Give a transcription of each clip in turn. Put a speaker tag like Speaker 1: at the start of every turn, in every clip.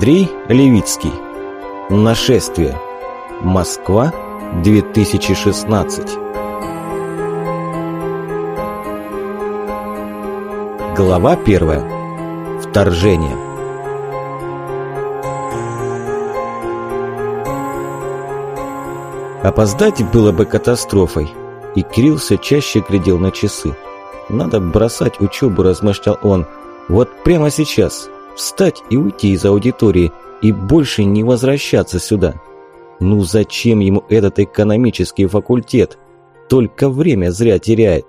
Speaker 1: Андрей Левицкий. Нашествие. Москва, 2016. Глава первая. Вторжение. Опоздать было бы катастрофой, и Кирилл все чаще глядел на часы. «Надо бросать учебу», – размышлял он. «Вот прямо сейчас. Встать и уйти из аудитории, и больше не возвращаться сюда. Ну зачем ему этот экономический факультет? Только время зря теряет».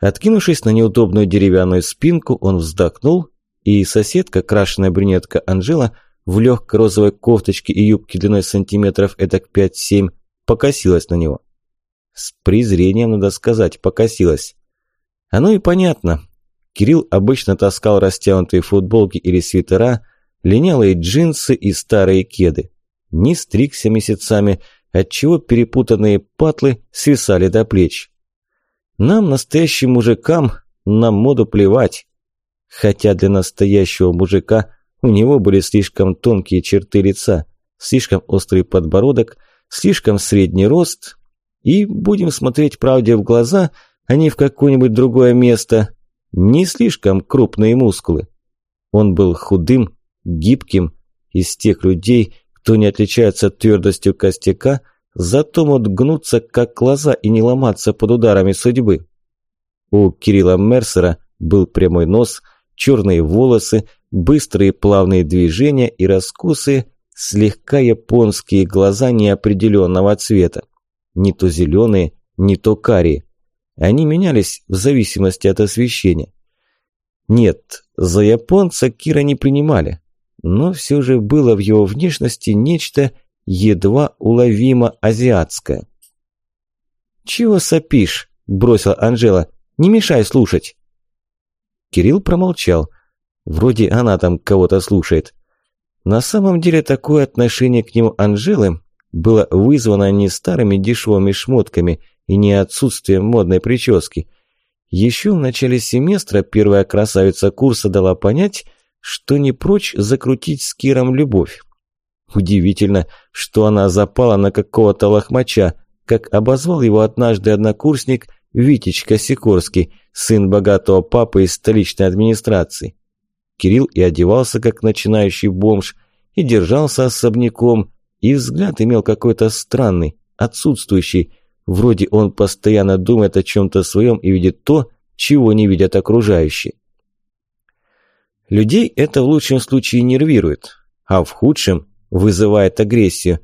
Speaker 1: Откинувшись на неудобную деревянную спинку, он вздохнул, и соседка, крашеная брюнетка Анжела, в легкой розовой кофточке и юбке длиной сантиметров этак 5-7, покосилась на него. С презрением, надо сказать, покосилась. Оно и понятно. Кирилл обычно таскал растянутые футболки или свитера, линялые джинсы и старые кеды. Не стригся месяцами, отчего перепутанные патлы свисали до плеч. Нам, настоящим мужикам, на моду плевать. Хотя для настоящего мужика у него были слишком тонкие черты лица, слишком острый подбородок, слишком средний рост, и, будем смотреть правде в глаза – а не в какое-нибудь другое место. Не слишком крупные мускулы. Он был худым, гибким, из тех людей, кто не отличается твердостью костяка, зато могут гнуться, как лоза, и не ломаться под ударами судьбы. У Кирилла Мерсера был прямой нос, черные волосы, быстрые плавные движения и раскусы, слегка японские глаза неопределенного цвета. Не то зеленые, не то карие. Они менялись в зависимости от освещения. Нет, за японца Кира не принимали, но все же было в его внешности нечто едва уловимо азиатское. «Чего сопишь?» – бросила Анжела. «Не мешай слушать». Кирилл промолчал. Вроде она там кого-то слушает. На самом деле такое отношение к нему Анжелы было вызвано не старыми дешевыми шмотками – и не отсутствием модной прически. Еще в начале семестра первая красавица курса дала понять, что не прочь закрутить с Киром любовь. Удивительно, что она запала на какого-то лохмача, как обозвал его однажды однокурсник Витечка Сикорский, сын богатого папы из столичной администрации. Кирилл и одевался как начинающий бомж, и держался особняком, и взгляд имел какой-то странный, отсутствующий, Вроде он постоянно думает о чем-то своем и видит то, чего не видят окружающие. Людей это в лучшем случае нервирует, а в худшем вызывает агрессию.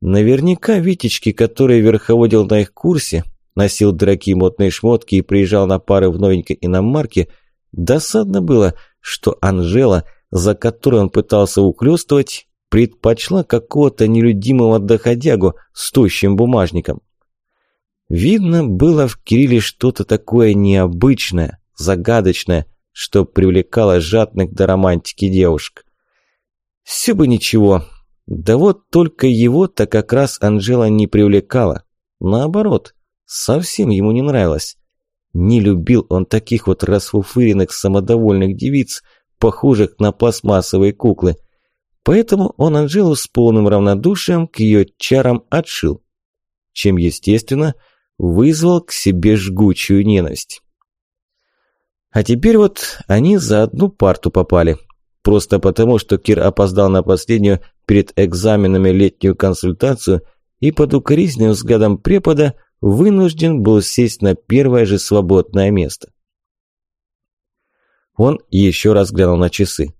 Speaker 1: Наверняка Витечки, который верховодил на их курсе, носил дорогие модные шмотки и приезжал на пары в новенькой иномарке, досадно было, что Анжела, за которой он пытался ухлёстывать, предпочла какого-то нелюдимого доходягу с тощим бумажником. Видно было в Кирилле что-то такое необычное, загадочное, что привлекало жадных до романтики девушек. Все бы ничего, да вот только его-то как раз Анжела не привлекала. Наоборот, совсем ему не нравилось. Не любил он таких вот расфуфыренных самодовольных девиц, похожих на пластмассовые куклы. Поэтому он Анжелу с полным равнодушием к ее чарам отшил. Чем, естественно, вызвал к себе жгучую ненависть. А теперь вот они за одну парту попали. Просто потому, что Кир опоздал на последнюю перед экзаменами летнюю консультацию и под укоризненным взглядом препода вынужден был сесть на первое же свободное место. Он еще раз глянул на часы.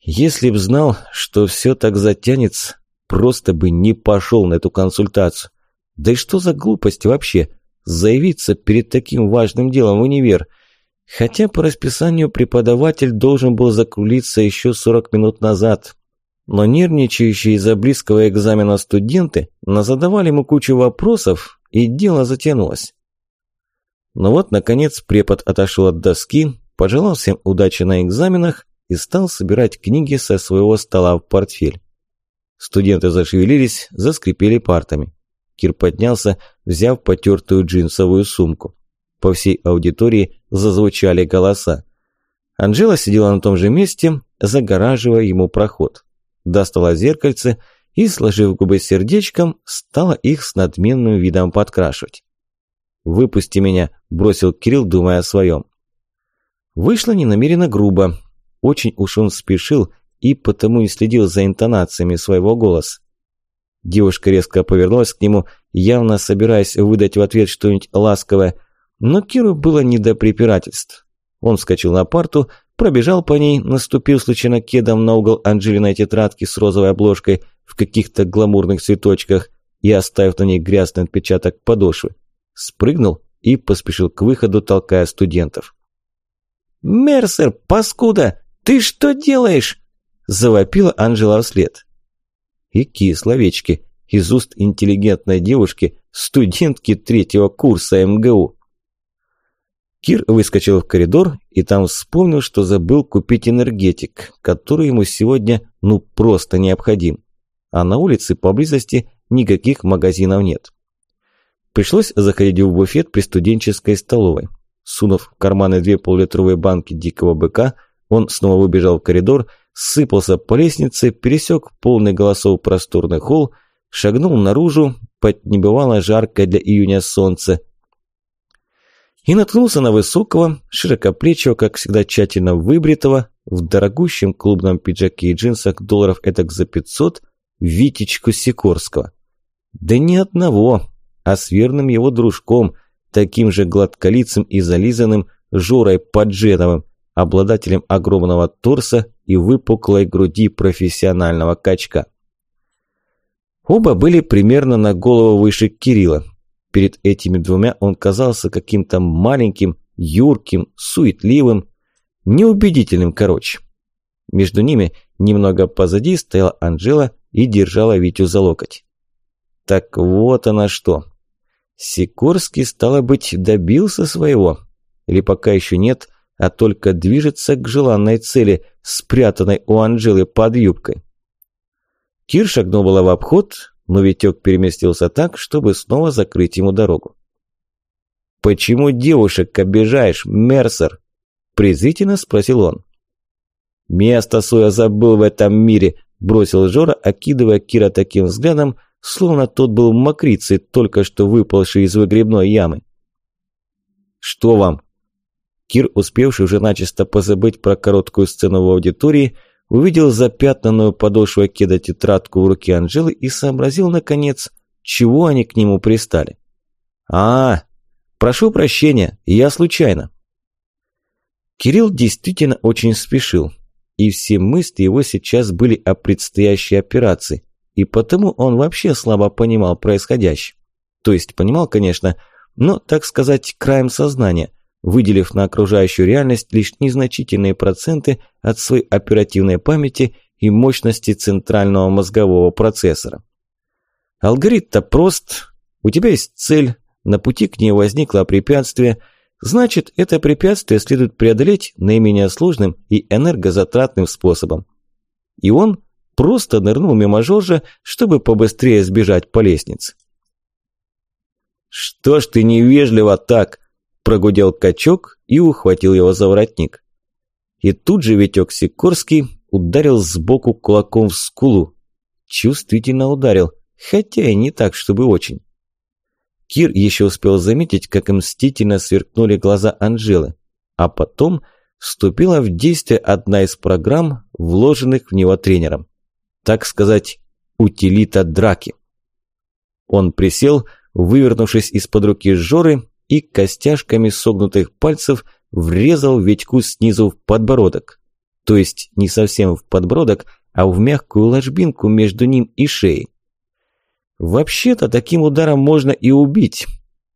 Speaker 1: Если б знал, что все так затянется, просто бы не пошел на эту консультацию. Да и что за глупость вообще? Заявиться перед таким важным делом в универ. Хотя по расписанию преподаватель должен был закрулиться еще 40 минут назад. Но нервничающие из-за близкого экзамена студенты назадавали ему кучу вопросов, и дело затянулось. Но вот, наконец, препод отошел от доски, пожелал всем удачи на экзаменах и стал собирать книги со своего стола в портфель. Студенты зашевелились, заскрипели партами. Кир поднялся, взяв потертую джинсовую сумку. По всей аудитории зазвучали голоса. Анжела сидела на том же месте, загораживая ему проход. Достала зеркальце и, сложив губы сердечком, стала их с надменным видом подкрашивать. «Выпусти меня», – бросил Кирилл, думая о своем. Вышло ненамеренно грубо. Очень уж он спешил и потому не следил за интонациями своего голоса. Девушка резко повернулась к нему, явно собираясь выдать в ответ что-нибудь ласковое, но Киру было не до препирательств. Он вскочил на парту, пробежал по ней, наступил случайно кедом на угол Анджелиной тетрадки с розовой обложкой в каких-то гламурных цветочках и оставив на ней грязный отпечаток подошвы. Спрыгнул и поспешил к выходу, толкая студентов. «Мерсер, паскуда, ты что делаешь?» – завопила Анжела вслед. И словечки из уст интеллигентной девушки, студентки третьего курса МГУ. Кир выскочил в коридор и там вспомнил, что забыл купить энергетик, который ему сегодня ну просто необходим. А на улице поблизости никаких магазинов нет. Пришлось заходить в буфет при студенческой столовой. Сунув в карманы две полулитровые банки дикого быка, он снова выбежал в коридор, сыпался по лестнице, пересек полный голосов просторный холл, шагнул наружу под небывало жаркое для июня солнце и наткнулся на высокого, широкоплечего, как всегда тщательно выбритого, в дорогущем клубном пиджаке и джинсах долларов этак за 500, Витечку Сикорского. Да не одного, а с верным его дружком, таким же гладколицым и зализанным Жорой Подженовым, обладателем огромного торса и выпуклой груди профессионального качка. Оба были примерно на голову выше Кирилла, Перед этими двумя он казался каким-то маленьким, юрким, суетливым, неубедительным, короче. Между ними, немного позади, стояла Анжела и держала Витю за локоть. Так вот она что. Сикорский, стало быть, добился своего. Или пока еще нет, а только движется к желанной цели, спрятанной у Анжелы под юбкой. Кир шагнул было в обход, но Витек переместился так, чтобы снова закрыть ему дорогу. «Почему девушек обижаешь, Мерсер?» – презрительно спросил он. «Место свое забыл в этом мире», – бросил Жора, окидывая Кира таким взглядом, словно тот был мокрицей, только что выпалший из выгребной ямы. «Что вам?» Кир, успевший уже начисто позабыть про короткую сцену в аудитории, увидел запятнанную подошвой кеда тетрадку в руке Анжелы и сообразил, наконец, чего они к нему пристали. «А, прошу прощения, я случайно». Кирилл действительно очень спешил, и все мысли его сейчас были о предстоящей операции, и потому он вообще слабо понимал происходящее. То есть понимал, конечно, но, так сказать, краем сознания, выделив на окружающую реальность лишь незначительные проценты от своей оперативной памяти и мощности центрального мозгового процессора. Алгоритм-то прост. У тебя есть цель, на пути к ней возникло препятствие, значит, это препятствие следует преодолеть наименее сложным и энергозатратным способом. И он просто нырнул мимо Жоржа, чтобы побыстрее сбежать по лестнице. «Что ж ты невежливо так?» Прогудел качок и ухватил его за воротник. И тут же Витек Сикорский ударил сбоку кулаком в скулу. Чувствительно ударил, хотя и не так, чтобы очень. Кир еще успел заметить, как мстительно сверкнули глаза Анжелы, а потом вступила в действие одна из программ, вложенных в него тренером. Так сказать, утилита драки. Он присел, вывернувшись из-под руки Жоры, и костяшками согнутых пальцев врезал Витьку снизу в подбородок. То есть не совсем в подбородок, а в мягкую ложбинку между ним и шеей. Вообще-то таким ударом можно и убить.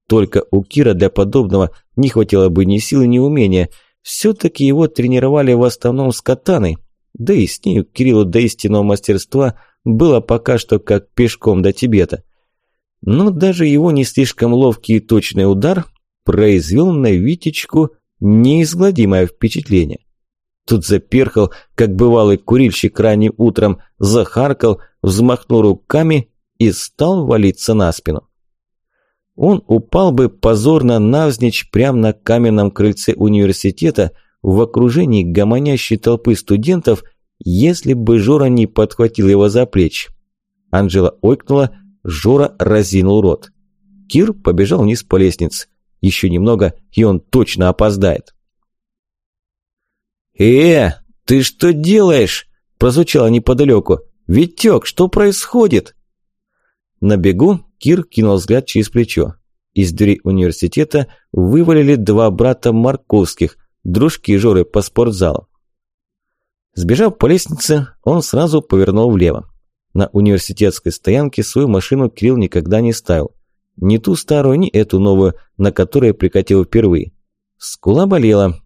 Speaker 1: Только у Кира для подобного не хватило бы ни силы, ни умения. Все-таки его тренировали в основном с катаной. Да и с нею Кириллу до истинного мастерства было пока что как пешком до Тибета но даже его не слишком ловкий и точный удар произвел на Витечку неизгладимое впечатление. Тут заперхал, как бывалый курильщик ранним утром, захаркал, взмахнул руками и стал валиться на спину. Он упал бы позорно навзничь прямо на каменном крыльце университета в окружении гомонящей толпы студентов если бы Жора не подхватил его за плечи. Анжела ойкнула, Жора разинул рот. Кир побежал вниз по лестнице. Еще немного, и он точно опоздает. «Э, ты что делаешь?» – прозвучало неподалеку. «Витек, что происходит?» На бегу Кир кинул взгляд через плечо. Из двери университета вывалили два брата Марковских, дружки Жоры по спортзалу. Сбежав по лестнице, он сразу повернул влево. На университетской стоянке свою машину Кирилл никогда не ставил. Ни ту старую, ни эту новую, на которой прикатил впервые. Скула болела.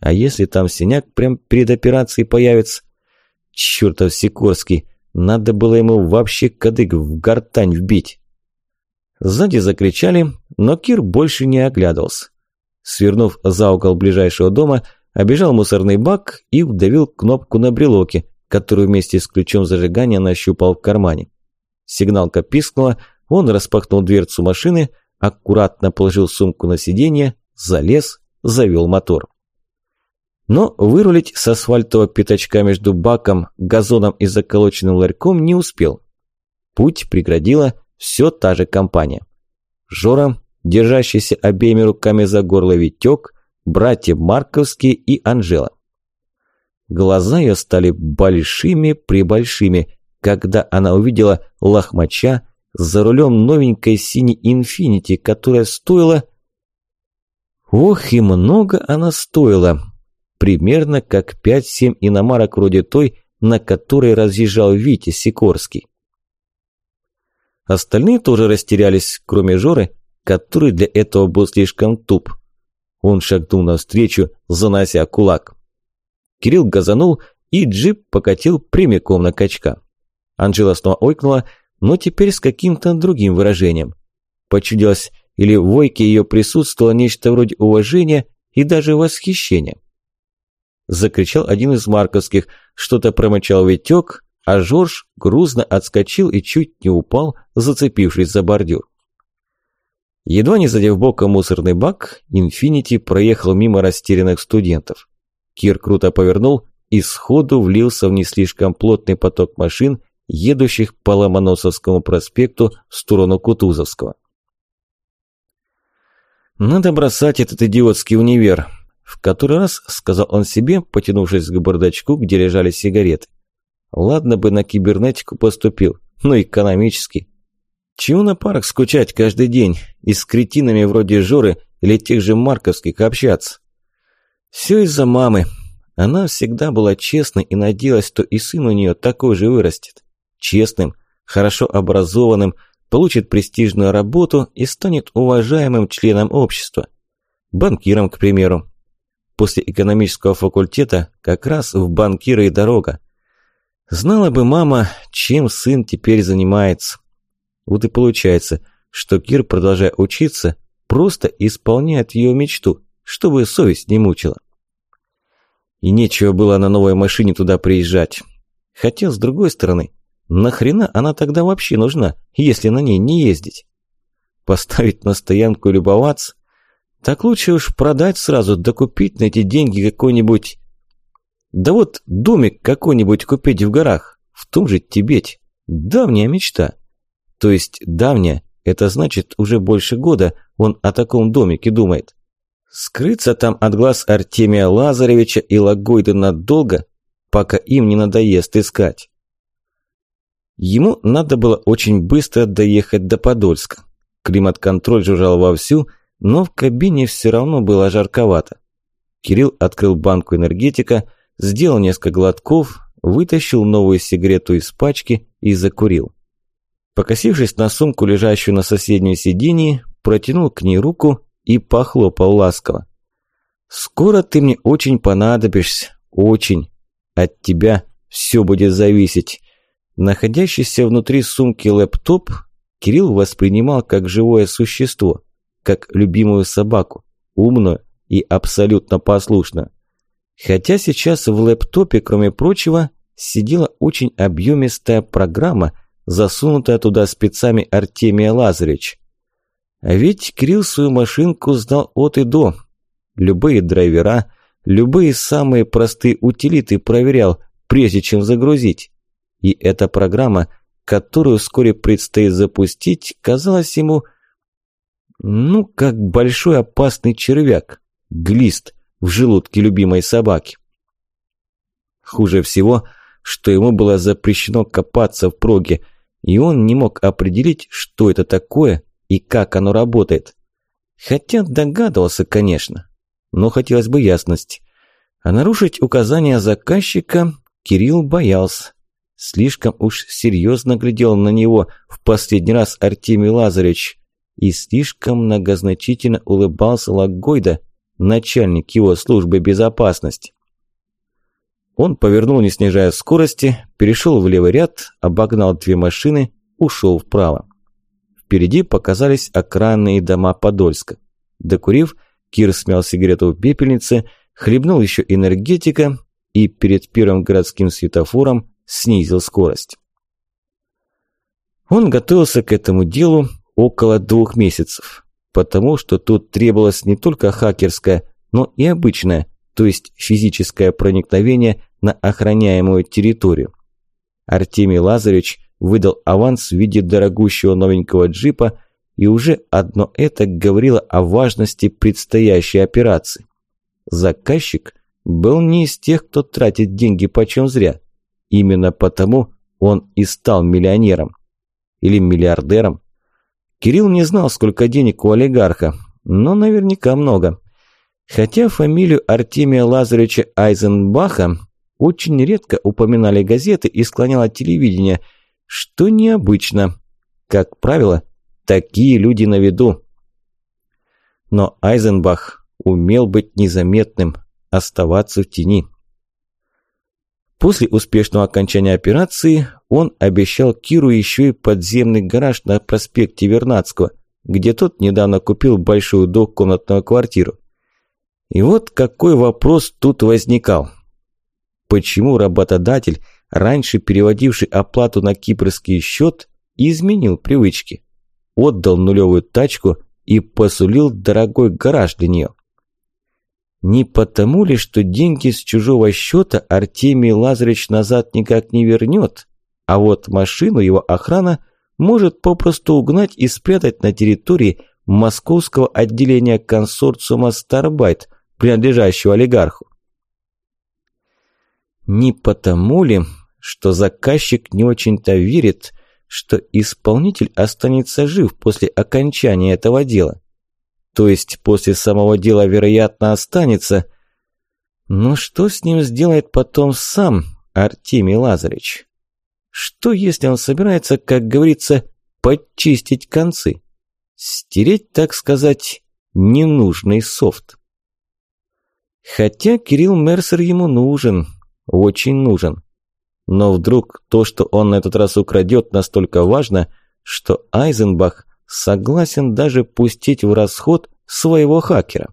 Speaker 1: А если там синяк прям перед операцией появится? Чёртов Сикорский, надо было ему вообще кадык в гортань вбить. Сзади закричали, но Кир больше не оглядывался. Свернув за угол ближайшего дома, обежал мусорный бак и вдавил кнопку на брелоке, которую вместе с ключом зажигания нащупал в кармане. Сигналка пискнула, он распахнул дверцу машины, аккуратно положил сумку на сиденье, залез, завел мотор. Но вырулить с асфальтового пятачка между баком, газоном и заколоченным ларьком не успел. Путь преградила все та же компания. Жора, держащийся обеими руками за горло Витек, братья Марковские и Анжела. Глаза ее стали большими-пребольшими, когда она увидела лохмача за рулем новенькой синей «Инфинити», которая стоила... Ох, и много она стоила. Примерно как 5-7 иномарок вроде той, на которой разъезжал Витя Сикорский. Остальные тоже растерялись, кроме Жоры, который для этого был слишком туп. Он шагнул навстречу, занося кулак. Кирилл газанул, и джип покатил прямиком на качка. Анжела снова ойкнула, но теперь с каким-то другим выражением. Почудилось, или в войке ее присутствовало нечто вроде уважения и даже восхищения. Закричал один из марковских, что-то промычал Витек, а Жорж грузно отскочил и чуть не упал, зацепившись за бордюр. Едва не задев боком мусорный бак, «Инфинити» проехал мимо растерянных студентов. Кир круто повернул и сходу влился в не слишком плотный поток машин, едущих по Ломоносовскому проспекту в сторону Кутузовского. «Надо бросать этот идиотский универ», – в который раз сказал он себе, потянувшись к бардачку, где лежали сигареты. Ладно бы на кибернетику поступил, но экономически. Чего на парах скучать каждый день и с кретинами вроде Жоры или тех же Марковских общаться? Все из-за мамы. Она всегда была честной и надеялась, что и сын у нее такой же вырастет. Честным, хорошо образованным, получит престижную работу и станет уважаемым членом общества. Банкиром, к примеру. После экономического факультета как раз в банкиры и дорога. Знала бы мама, чем сын теперь занимается. Вот и получается, что Кир, продолжая учиться, просто исполняет ее мечту, чтобы совесть не мучила. И нечего было на новой машине туда приезжать. Хотя, с другой стороны, нахрена она тогда вообще нужна, если на ней не ездить? Поставить на стоянку и любоваться? Так лучше уж продать сразу, докупить на эти деньги какой-нибудь да вот домик какой-нибудь купить в горах, в том же Тибете. Давняя мечта. То есть давняя, это значит уже больше года он о таком домике думает. Скрыться там от глаз Артемия Лазаревича и Лагойда надолго, пока им не надоест искать. Ему надо было очень быстро доехать до Подольска. Климат-контроль жужжал вовсю, но в кабине все равно было жарковато. Кирилл открыл банку энергетика – сделал несколько глотков, вытащил новую сигарету из пачки и закурил. Покосившись на сумку, лежащую на соседнем сиденье, протянул к ней руку и похлопал ласково. «Скоро ты мне очень понадобишься, очень. От тебя все будет зависеть». Находящийся внутри сумки лэптоп Кирилл воспринимал как живое существо, как любимую собаку, умную и абсолютно послушную. Хотя сейчас в лэптопе, кроме прочего, сидела очень объемистая программа, засунутая туда спецами Артемия Лазаревич. А ведь Кирилл свою машинку знал от и до. Любые драйвера, любые самые простые утилиты проверял, прежде чем загрузить. И эта программа, которую вскоре предстоит запустить, казалась ему, ну, как большой опасный червяк, глист в желудке любимой собаки. Хуже всего, что ему было запрещено копаться в проге, и он не мог определить, что это такое и как оно работает. Хотя догадывался, конечно, но хотелось бы ясности. А нарушить указания заказчика Кирилл боялся. Слишком уж серьезно глядел на него в последний раз Артемий Лазаревич и слишком многозначительно улыбался Лагойда, начальник его службы безопасности. Он повернул, не снижая скорости, перешел в левый ряд, обогнал две машины, ушел вправо. Впереди показались окраинные дома Подольска. Докурив, Кир смял сигарету в пепельнице, хлебнул еще энергетика и перед первым городским светофором снизил скорость. Он готовился к этому делу около двух месяцев, потому что тут требовалось не только хакерское, но и обычное, то есть физическое проникновение на охраняемую территорию. Артемий Лазаревич выдал аванс в виде дорогущего новенького джипа, и уже одно это говорило о важности предстоящей операции. Заказчик был не из тех, кто тратит деньги почем зря. Именно потому он и стал миллионером. Или миллиардером. Кирилл не знал, сколько денег у олигарха, но наверняка много. Хотя фамилию Артемия Лазаревича Айзенбаха очень редко упоминали газеты и склоняло телевидение, что необычно. Как правило, такие люди на виду. Но Айзенбах умел быть незаметным, оставаться в тени. После успешного окончания операции он обещал Киру еще и подземный гараж на проспекте Вернадского, где тот недавно купил большую двухкомнатную квартиру. И вот какой вопрос тут возникал. Почему работодатель, раньше переводивший оплату на кипрский счет, изменил привычки? Отдал нулевую тачку и посулил дорогой гараж для нее. Не потому ли, что деньги с чужого счета Артемий Лазаревич назад никак не вернет, а вот машину его охрана может попросту угнать и спрятать на территории московского отделения консорциума «Старбайт», принадлежащего олигарху. Не потому ли, что заказчик не очень-то верит, что исполнитель останется жив после окончания этого дела? То есть после самого дела, вероятно, останется. Но что с ним сделает потом сам Артемий Лазаревич? Что, если он собирается, как говорится, подчистить концы? Стереть, так сказать, ненужный софт. Хотя Кирилл Мерсер ему нужен, очень нужен. Но вдруг то, что он на этот раз украдет, настолько важно, что Айзенбах согласен даже пустить в расход своего хакера.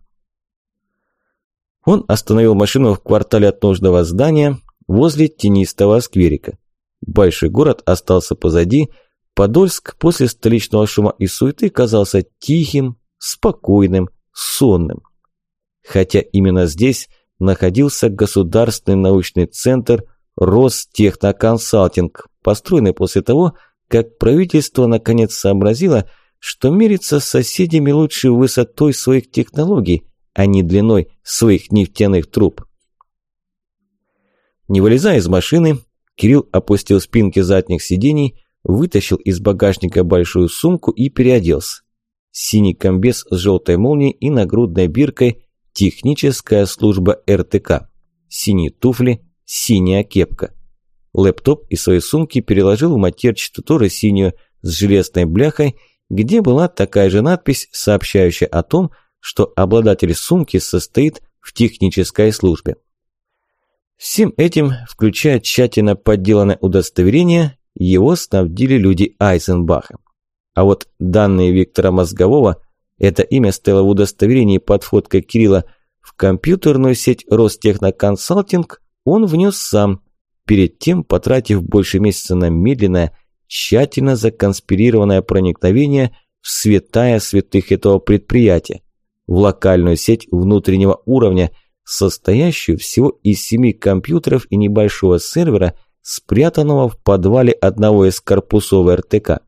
Speaker 1: Он остановил машину в квартале от нужного здания возле тенистого скверика. Большой город остался позади, Подольск после столичного шума и суеты казался тихим, спокойным, сонным. Хотя именно здесь находился государственный научный центр Ростехноконсалтинг, построенный после того, как правительство наконец сообразило, что мириться с соседями лучше высотой своих технологий, а не длиной своих нефтяных труб. Не вылезая из машины, Кирилл опустил спинки задних сидений, вытащил из багажника большую сумку и переоделся. Синий комбез с желтой молнией и нагрудной биркой Техническая служба РТК. Синие туфли, синяя кепка. Лэптоп из своей сумки переложил в матерчатую тоже синюю с железной бляхой, где была такая же надпись, сообщающая о том, что обладатель сумки состоит в технической службе. Всем этим, включая тщательно подделанное удостоверение, его снабдили люди Айзенбаха. А вот данные Виктора Мозгового – это имя стояло в удостоверении под фоткой Кирилла. В компьютерную сеть Ростехноконсалтинг он внес сам, перед тем потратив больше месяца на медленное, тщательно законспирированное проникновение в святая святых этого предприятия, в локальную сеть внутреннего уровня, состоящую всего из семи компьютеров и небольшого сервера, спрятанного в подвале одного из корпусов РТК.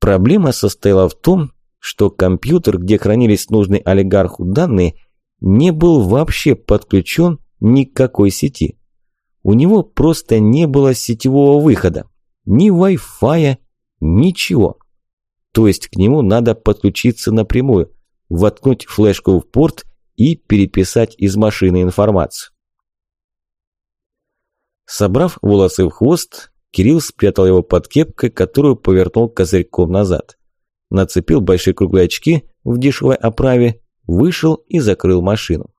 Speaker 1: Проблема состояла в том, что компьютер, где хранились нужные олигарху данные, не был вообще подключен ни к какой сети. У него просто не было сетевого выхода, ни Wi-Fi, ничего. То есть к нему надо подключиться напрямую, воткнуть флешку в порт и переписать из машины информацию. Собрав волосы в хвост, Кирилл спрятал его под кепкой, которую повернул козырьком назад. Нацепил большие круглые очки в дешевой оправе, вышел и закрыл машину.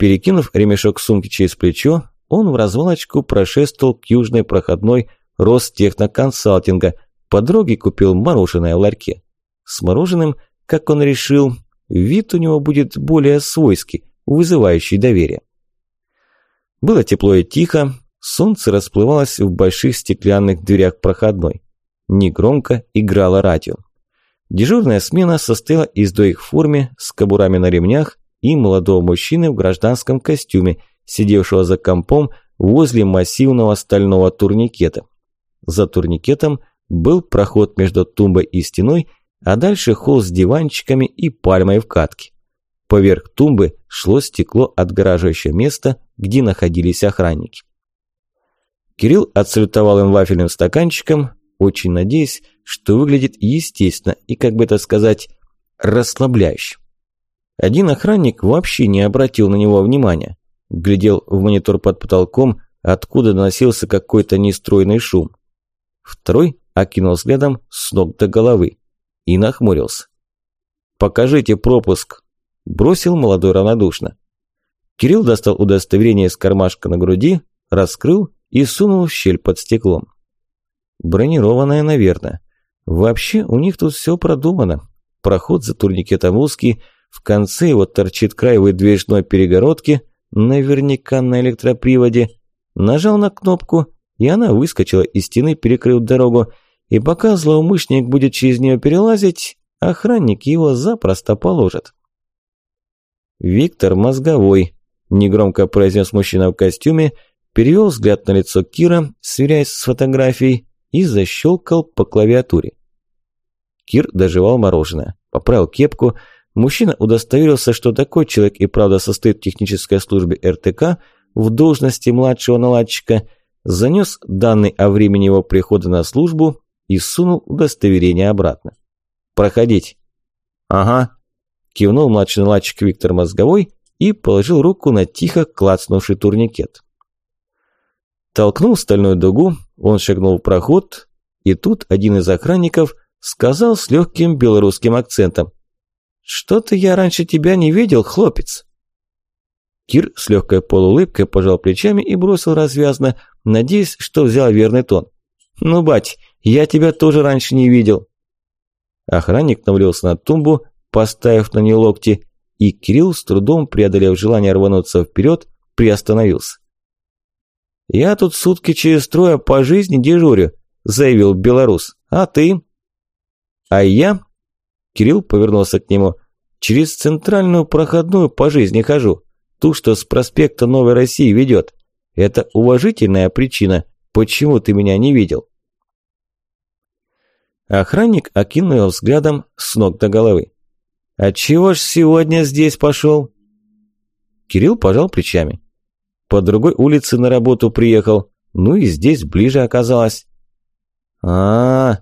Speaker 1: Перекинув ремешок сумки через плечо, он в развалочку прошествовал к южной проходной Ростехноконсалтинга, по дороге купил мороженое в ларьке. С мороженым, как он решил, Вид у него будет более свойский, вызывающий доверие. Было тепло и тихо, солнце расплывалось в больших стеклянных дверях проходной. Негромко играло радио. Дежурная смена состояла из двоих в форме, с кобурами на ремнях и молодого мужчины в гражданском костюме, сидевшего за компом возле массивного стального турникета. За турникетом был проход между тумбой и стеной, а дальше холл с диванчиками и пальмой в катке. Поверх тумбы шло стекло отгораживающее место, где находились охранники. Кирилл отсалютовал им вафельным стаканчиком, очень надеясь, что выглядит естественно и, как бы это сказать, расслабляюще. Один охранник вообще не обратил на него внимания. Глядел в монитор под потолком, откуда доносился какой-то нестройный шум. Второй окинул взглядом с ног до головы и нахмурился. «Покажите пропуск», – бросил молодой равнодушно. Кирилл достал удостоверение из кармашка на груди, раскрыл и сунул в щель под стеклом. Бронированное, наверное. Вообще у них тут все продумано. Проход за турникетом узкий, в конце его торчит край выдвижной перегородки, наверняка на электроприводе. Нажал на кнопку, и она выскочила из стены, перекрыв дорогу, и пока злоумышленник будет через нее перелазить, охранник его запросто положит. «Виктор Мозговой», – негромко произнес мужчина в костюме, перевел взгляд на лицо Кира, сверяясь с фотографией, и защелкал по клавиатуре. Кир доживал мороженое, поправил кепку. Мужчина удостоверился, что такой человек и правда состоит в технической службе РТК в должности младшего наладчика, занес данные о времени его прихода на службу и сунул удостоверение обратно. «Проходить». «Ага», – кивнул младший наладчик Виктор Мозговой и положил руку на тихо клацнувший турникет. Толкнул стальную дугу, он шагнул в проход, и тут один из охранников сказал с легким белорусским акцентом. «Что-то я раньше тебя не видел, хлопец». Кир с легкой полуулыбкой пожал плечами и бросил развязно, надеясь, что взял верный тон. «Ну, бать, я тебя тоже раньше не видел». Охранник навалился на тумбу, поставив на нее локти, и Кирилл, с трудом преодолев желание рвануться вперед, приостановился. «Я тут сутки через трое по жизни дежурю», – заявил белорус. «А ты?» «А я?» – Кирилл повернулся к нему. «Через центральную проходную по жизни хожу, ту, что с проспекта Новой России ведет. Это уважительная причина, почему ты меня не видел». Охранник окинул взглядом с ног до головы. «Отчего ж сегодня здесь пошел?» Кирилл пожал плечами. «По другой улице на работу приехал, ну и здесь ближе оказалось». А, -а, -а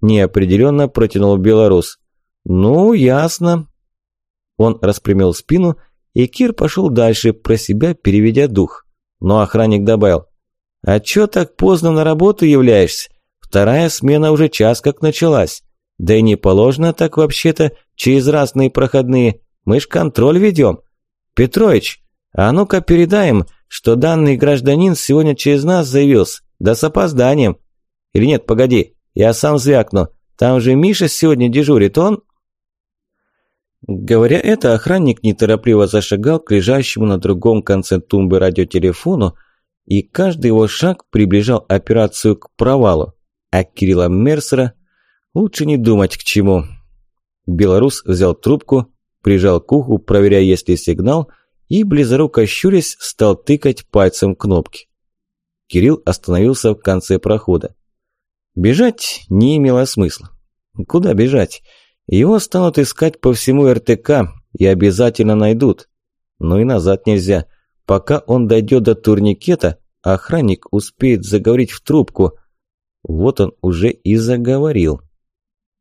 Speaker 1: неопределенно протянул белорус. «Ну, ясно». Он распрямил спину, и Кир пошел дальше, про себя переведя дух. Но охранник добавил. «А чё так поздно на работу являешься? Вторая смена уже час как началась. Да и не положено так вообще-то через разные проходные. Мы ж контроль ведем. Петрович, а ну-ка передаем, что данный гражданин сегодня через нас заявился, да с опозданием. Или нет, погоди, я сам звякну. Там же Миша сегодня дежурит, он...» Говоря это, охранник неторопливо зашагал к лежащему на другом конце тумбы радиотелефону, и каждый его шаг приближал операцию к провалу а Кирилла Мерсера лучше не думать к чему. Белорус взял трубку, прижал к уху, проверяя, есть ли сигнал, и, близоруко щурясь, стал тыкать пальцем кнопки. Кирилл остановился в конце прохода. Бежать не имело смысла. Куда бежать? Его станут искать по всему РТК и обязательно найдут. Но и назад нельзя. Пока он дойдет до турникета, охранник успеет заговорить в трубку. Вот он уже и заговорил.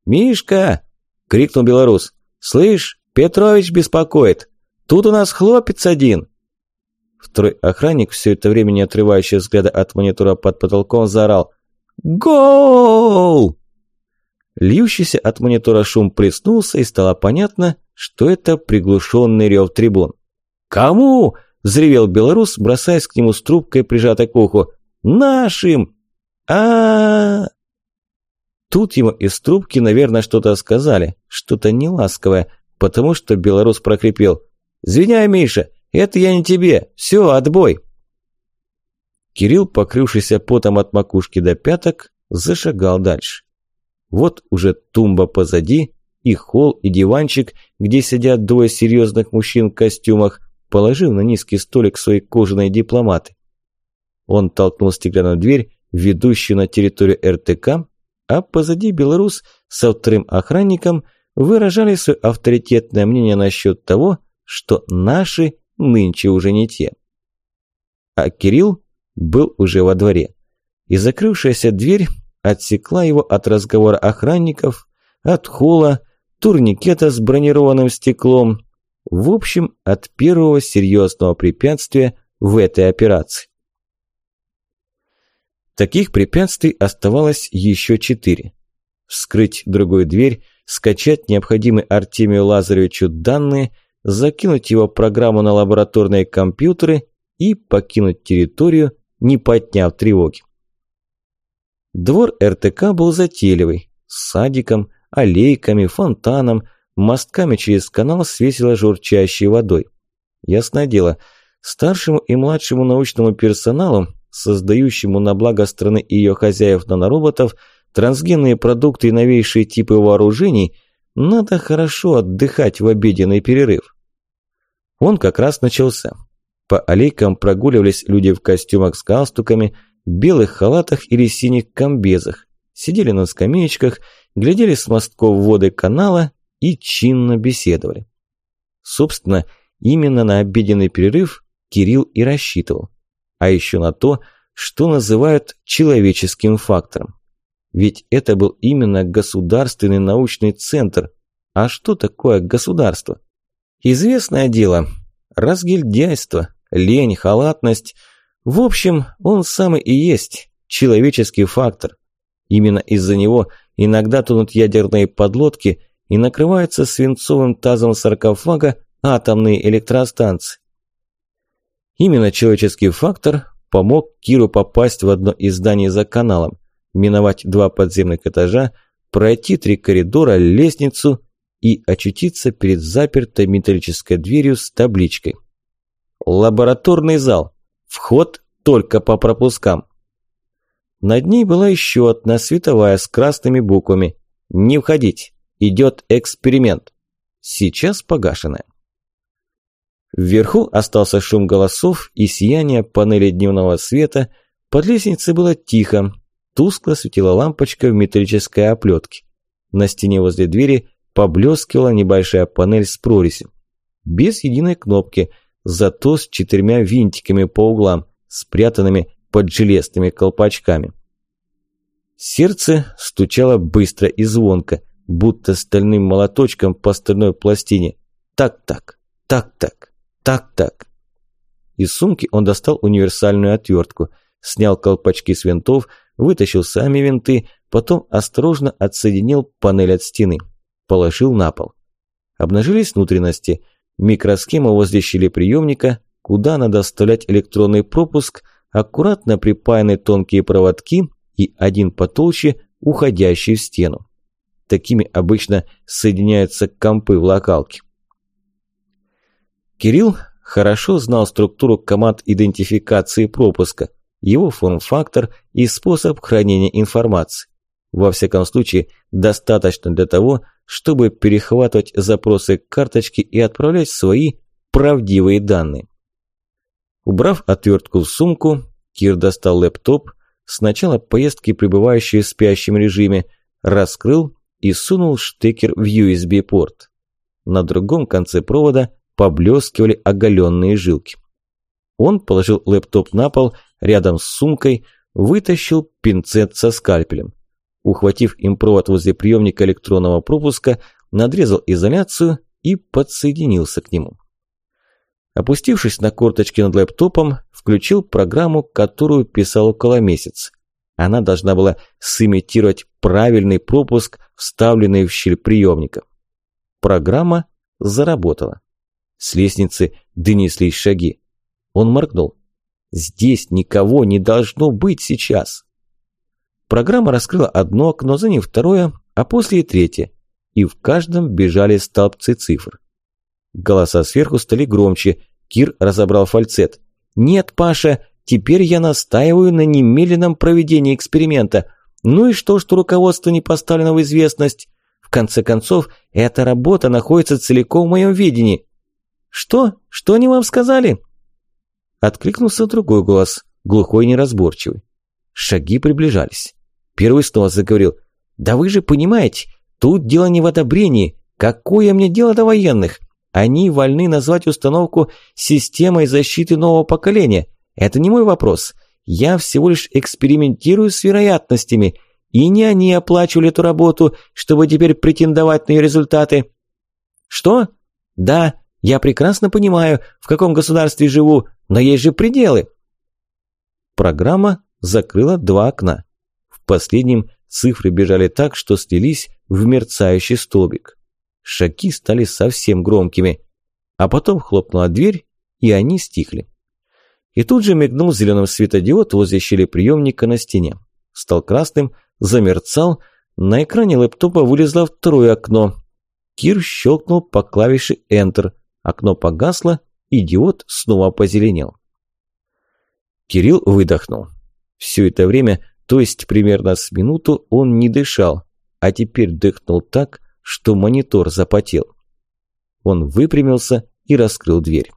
Speaker 1: «Мишка!» – крикнул белорус. «Слышь, Петрович беспокоит. Тут у нас хлопец один!» Второй охранник, все это время не отрывающий взгляда от монитора под потолком, заорал «Гол!». Льющийся от монитора шум приснулся, и стало понятно, что это приглушенный рев трибун. «Кому?» – взревел белорус, бросаясь к нему с трубкой, прижатой к уху. «Нашим!» а, Тут ему из трубки, наверное, что-то сказали, что-то неласковое, потому что белорус прокрепел. «Звиняй, Миша, это я не тебе, все, отбой!» Кирилл, покрывшийся потом от макушки до пяток, зашагал дальше. Вот уже тумба позади, и холл, и диванчик, где сидят двое серьезных мужчин в костюмах, положив на низкий столик свои кожаные дипломаты. Он толкнул стеклянную дверь, ведущую на территорию РТК, а позади белорус со вторым охранником выражали свое авторитетное мнение насчет того, что наши нынче уже не те. А Кирилл был уже во дворе, и закрывшаяся дверь отсекла его от разговора охранников, от холла, турникета с бронированным стеклом, в общем, от первого серьезного препятствия в этой операции. Таких препятствий оставалось еще четыре. Вскрыть другую дверь, скачать необходимые Артемию Лазаревичу данные, закинуть его программу на лабораторные компьютеры и покинуть территорию, не подняв тревоги. Двор РТК был затейливый, с садиком, аллейками, фонтаном, мостками через канал с весело журчащей водой. Ясное дело, старшему и младшему научному персоналу создающему на благо страны и ее хозяев нанороботов трансгенные продукты и новейшие типы вооружений, надо хорошо отдыхать в обеденный перерыв. Он как раз начался. По аллейкам прогуливались люди в костюмах с галстуками, белых халатах или синих комбезах, сидели на скамеечках, глядели с мостков воды канала и чинно беседовали. Собственно, именно на обеденный перерыв Кирилл и рассчитывал а еще на то, что называют человеческим фактором. Ведь это был именно государственный научный центр. А что такое государство? Известное дело. Разгильдяйство, лень, халатность. В общем, он самый и есть человеческий фактор. Именно из-за него иногда тонут ядерные подлодки и накрываются свинцовым тазом саркофага атомные электростанции. Именно человеческий фактор помог Киру попасть в одно из зданий за каналом, миновать два подземных этажа, пройти три коридора, лестницу и очутиться перед запертой металлической дверью с табличкой. Лабораторный зал. Вход только по пропускам. Над ней была еще одна световая с красными буквами. «Не входить. Идет эксперимент». Сейчас погашенная. Вверху остался шум голосов и сияние панели дневного света. Под лестницей было тихо. Тускло светила лампочка в металлической оплетке. На стене возле двери поблескивала небольшая панель с прорезью. Без единой кнопки, зато с четырьмя винтиками по углам, спрятанными под железными колпачками. Сердце стучало быстро и звонко, будто стальным молоточком по стальной пластине. Так-так, так-так. Так-так. Из сумки он достал универсальную отвертку, снял колпачки с винтов, вытащил сами винты, потом осторожно отсоединил панель от стены, положил на пол. Обнажились внутренности, микросхема возле щели куда надо вставлять электронный пропуск, аккуратно припаяны тонкие проводки и один потолще, уходящий в стену. Такими обычно соединяются компы в локалке. Кирилл хорошо знал структуру команд идентификации пропуска, его форм-фактор и способ хранения информации. Во всяком случае, достаточно для того, чтобы перехватывать запросы карточки и отправлять свои, правдивые данные. Убрав отвертку в сумку, Кир достал лэптоп, сначала поездки, пребывающие в спящем режиме, раскрыл и сунул штекер в USB-порт. На другом конце провода поблескивали оголенные жилки. Он положил лэптоп на пол рядом с сумкой, вытащил пинцет со скальпелем. Ухватив им провод возле приемника электронного пропуска, надрезал изоляцию и подсоединился к нему. Опустившись на корточки над лэптопом, включил программу, которую писал около месяца. Она должна была сымитировать правильный пропуск, вставленный в щель приемника. Программа заработала. С лестницы донеслись шаги. Он моргнул. Здесь никого не должно быть сейчас. Программа раскрыла одно окно, за ним второе, а после и третье. И в каждом бежали столбцы цифр. Голоса сверху стали громче. Кир разобрал фальцет. «Нет, Паша, теперь я настаиваю на немедленном проведении эксперимента. Ну и что, что руководство не поставлено в известность? В конце концов, эта работа находится целиком в моем видении». «Что? Что они вам сказали?» Откликнулся другой голос, глухой и неразборчивый. Шаги приближались. Первый снова заговорил. «Да вы же понимаете, тут дело не в одобрении. Какое мне дело до военных? Они вольны назвать установку системой защиты нового поколения. Это не мой вопрос. Я всего лишь экспериментирую с вероятностями. И не они оплачивали эту работу, чтобы теперь претендовать на ее результаты». «Что? Да, я прекрасно понимаю, в каком государстве живу, но есть же пределы. Программа закрыла два окна. В последнем цифры бежали так, что слились в мерцающий столбик. Шаги стали совсем громкими. А потом хлопнула дверь, и они стихли. И тут же мигнул зеленым светодиод возле щели приемника на стене. Стал красным, замерцал, на экране лэптопа вылезло второе окно. Кир щелкнул по клавише Enter. Окно погасло, Идиот снова позеленел. Кирилл выдохнул. Все это время, то есть примерно с минуту, он не дышал, а теперь дыхнул так, что монитор запотел. Он выпрямился и раскрыл дверь.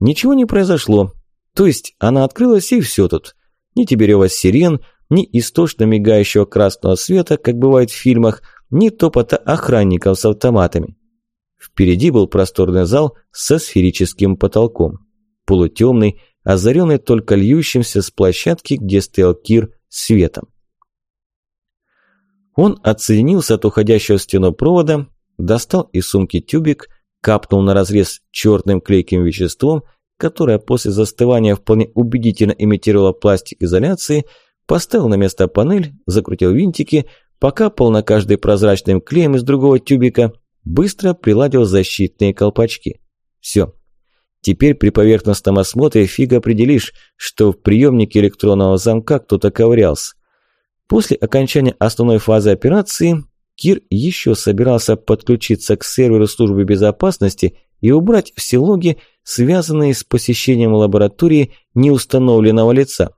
Speaker 1: Ничего не произошло. То есть она открылась и все тут. Ни Тиберева сирен, ни истошно мигающего красного света, как бывает в фильмах, ни топота охранников с автоматами. Впереди был просторный зал со сферическим потолком. Полутемный, озаренный только льющимся с площадки, где стоял Кир, светом. Он отсоединился от уходящего в стену провода, достал из сумки тюбик, капнул на разрез черным клейким веществом, которое после застывания вполне убедительно имитировало пластик изоляции, поставил на место панель, закрутил винтики, покапал на каждый прозрачным клеем из другого тюбика Быстро приладил защитные колпачки. Все. Теперь при поверхностном осмотре фиг определишь, что в приемнике электронного замка кто-то ковырялся. После окончания основной фазы операции Кир еще собирался подключиться к серверу службы безопасности и убрать все логи, связанные с посещением лаборатории неустановленного лица.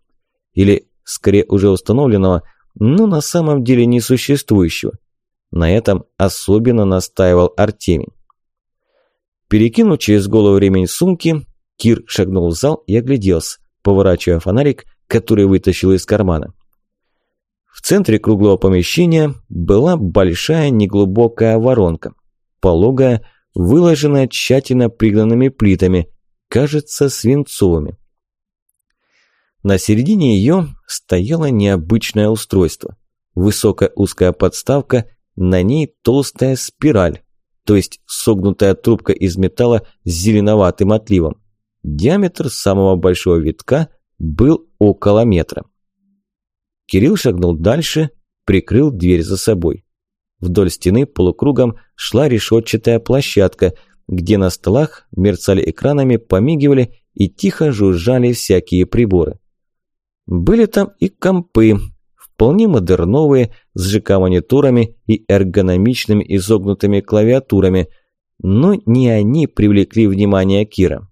Speaker 1: Или, скорее, уже установленного, но на самом деле несуществующего. На этом особенно настаивал Артемий. Перекинув через голову ремень сумки, Кир шагнул в зал и огляделся, поворачивая фонарик, который вытащил из кармана. В центре круглого помещения была большая неглубокая воронка, пологая, выложенная тщательно пригнанными плитами, кажется, свинцовыми. На середине ее стояло необычное устройство. Высокая узкая подставка на ней толстая спираль, то есть согнутая трубка из металла с зеленоватым отливом. Диаметр самого большого витка был около метра. Кирилл шагнул дальше, прикрыл дверь за собой. Вдоль стены полукругом шла решетчатая площадка, где на столах мерцали экранами, помигивали и тихо жужжали всякие приборы. Были там и компы, вполне модерновые, с ЖК-мониторами и эргономичными изогнутыми клавиатурами, но не они привлекли внимание Кира.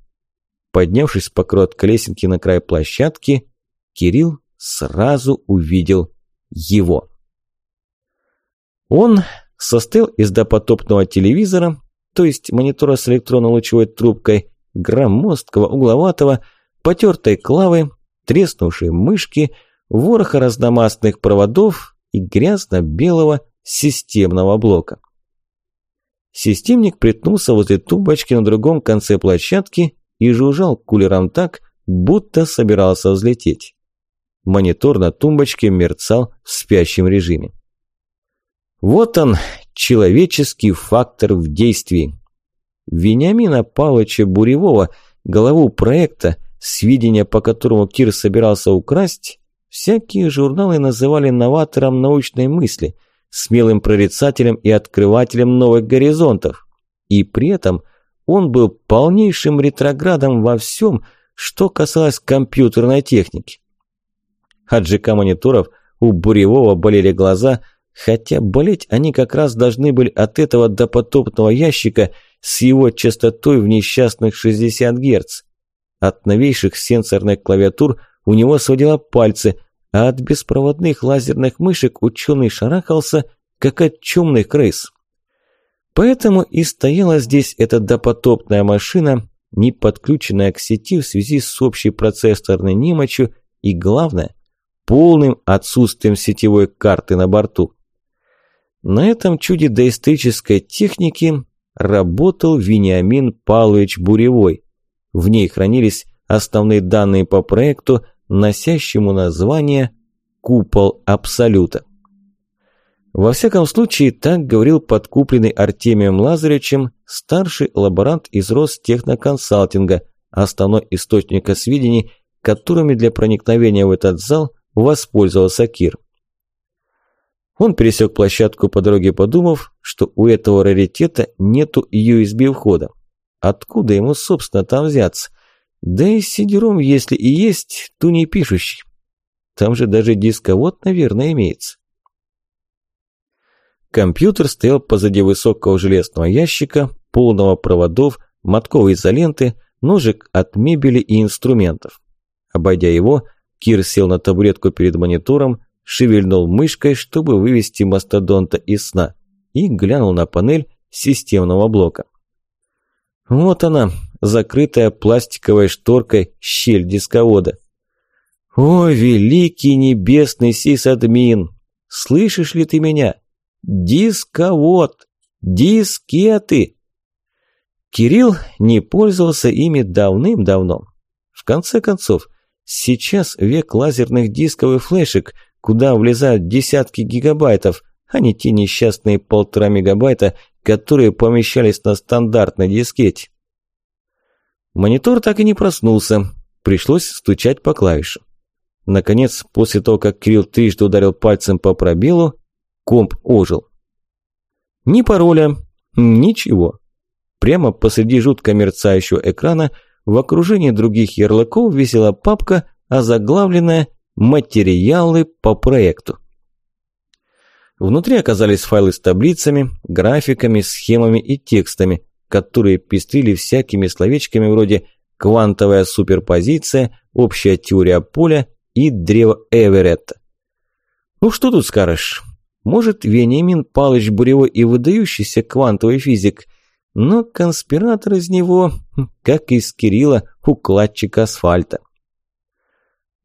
Speaker 1: Поднявшись по короткой лесенке на край площадки, Кирилл сразу увидел его. Он состоял из допотопного телевизора, то есть монитора с электронно-лучевой трубкой, громоздкого, угловатого, потертой клавы, треснувшей мышки, вороха разномастных проводов и грязно-белого системного блока. Системник притнулся возле тумбочки на другом конце площадки и жужжал кулером так, будто собирался взлететь. Монитор на тумбочке мерцал в спящем режиме. Вот он, человеческий фактор в действии. Вениамина Павловича Буревого, главу проекта, сведения по которому Кир собирался украсть, всякие журналы называли новатором научной мысли, смелым прорицателем и открывателем новых горизонтов. И при этом он был полнейшим ретроградом во всем, что касалось компьютерной техники. От ЖК-мониторов у Буревого болели глаза – Хотя болеть они как раз должны были от этого допотопного ящика с его частотой в несчастных 60 Гц. От новейших сенсорных клавиатур у него сводило пальцы, а от беспроводных лазерных мышек ученый шарахался, как от чумных крыс. Поэтому и стояла здесь эта допотопная машина, не подключенная к сети в связи с общей процессорной немочью и, главное, полным отсутствием сетевой карты на борту. На этом чуде доисторической техники работал Вениамин Павлович Буревой. В ней хранились основные данные по проекту, носящему название «Купол Абсолюта». Во всяком случае, так говорил подкупленный Артемием Лазаревичем старший лаборант из Ростехноконсалтинга, основной источника сведений, которыми для проникновения в этот зал воспользовался Кир. Он пересек площадку по дороге, подумав, что у этого раритета нету USB-входа. Откуда ему, собственно, там взяться? Да и сидером, если и есть, то не пишущий. Там же даже дисковод, наверное, имеется. Компьютер стоял позади высокого железного ящика, полного проводов, мотков изоленты, ножек от мебели и инструментов. Обойдя его, Кир сел на табуретку перед монитором, шевельнул мышкой, чтобы вывести мастодонта из сна, и глянул на панель системного блока. Вот она, закрытая пластиковой шторкой щель дисковода. «О, великий небесный сисадмин! Слышишь ли ты меня? Дисковод! Дискеты!» Кирилл не пользовался ими давным-давно. В конце концов, сейчас век лазерных дисков и флешек – куда влезают десятки гигабайтов, а не те несчастные полтора мегабайта, которые помещались на стандартной дискете. Монитор так и не проснулся, пришлось стучать по клавишам. Наконец, после того, как Кирилл трижды ударил пальцем по пробелу, комп ожил. Ни пароля, ничего. Прямо посреди жутко мерцающего экрана в окружении других ярлыков висела папка, озаглавленная Материалы по проекту. Внутри оказались файлы с таблицами, графиками, схемами и текстами, которые пестрили всякими словечками вроде «квантовая суперпозиция», «общая теория поля» и «древо Эверетта». Ну что тут скажешь? Может, Вениамин Палыч Буревой и выдающийся квантовый физик, но конспиратор из него, как из Кирилла, укладчик асфальта.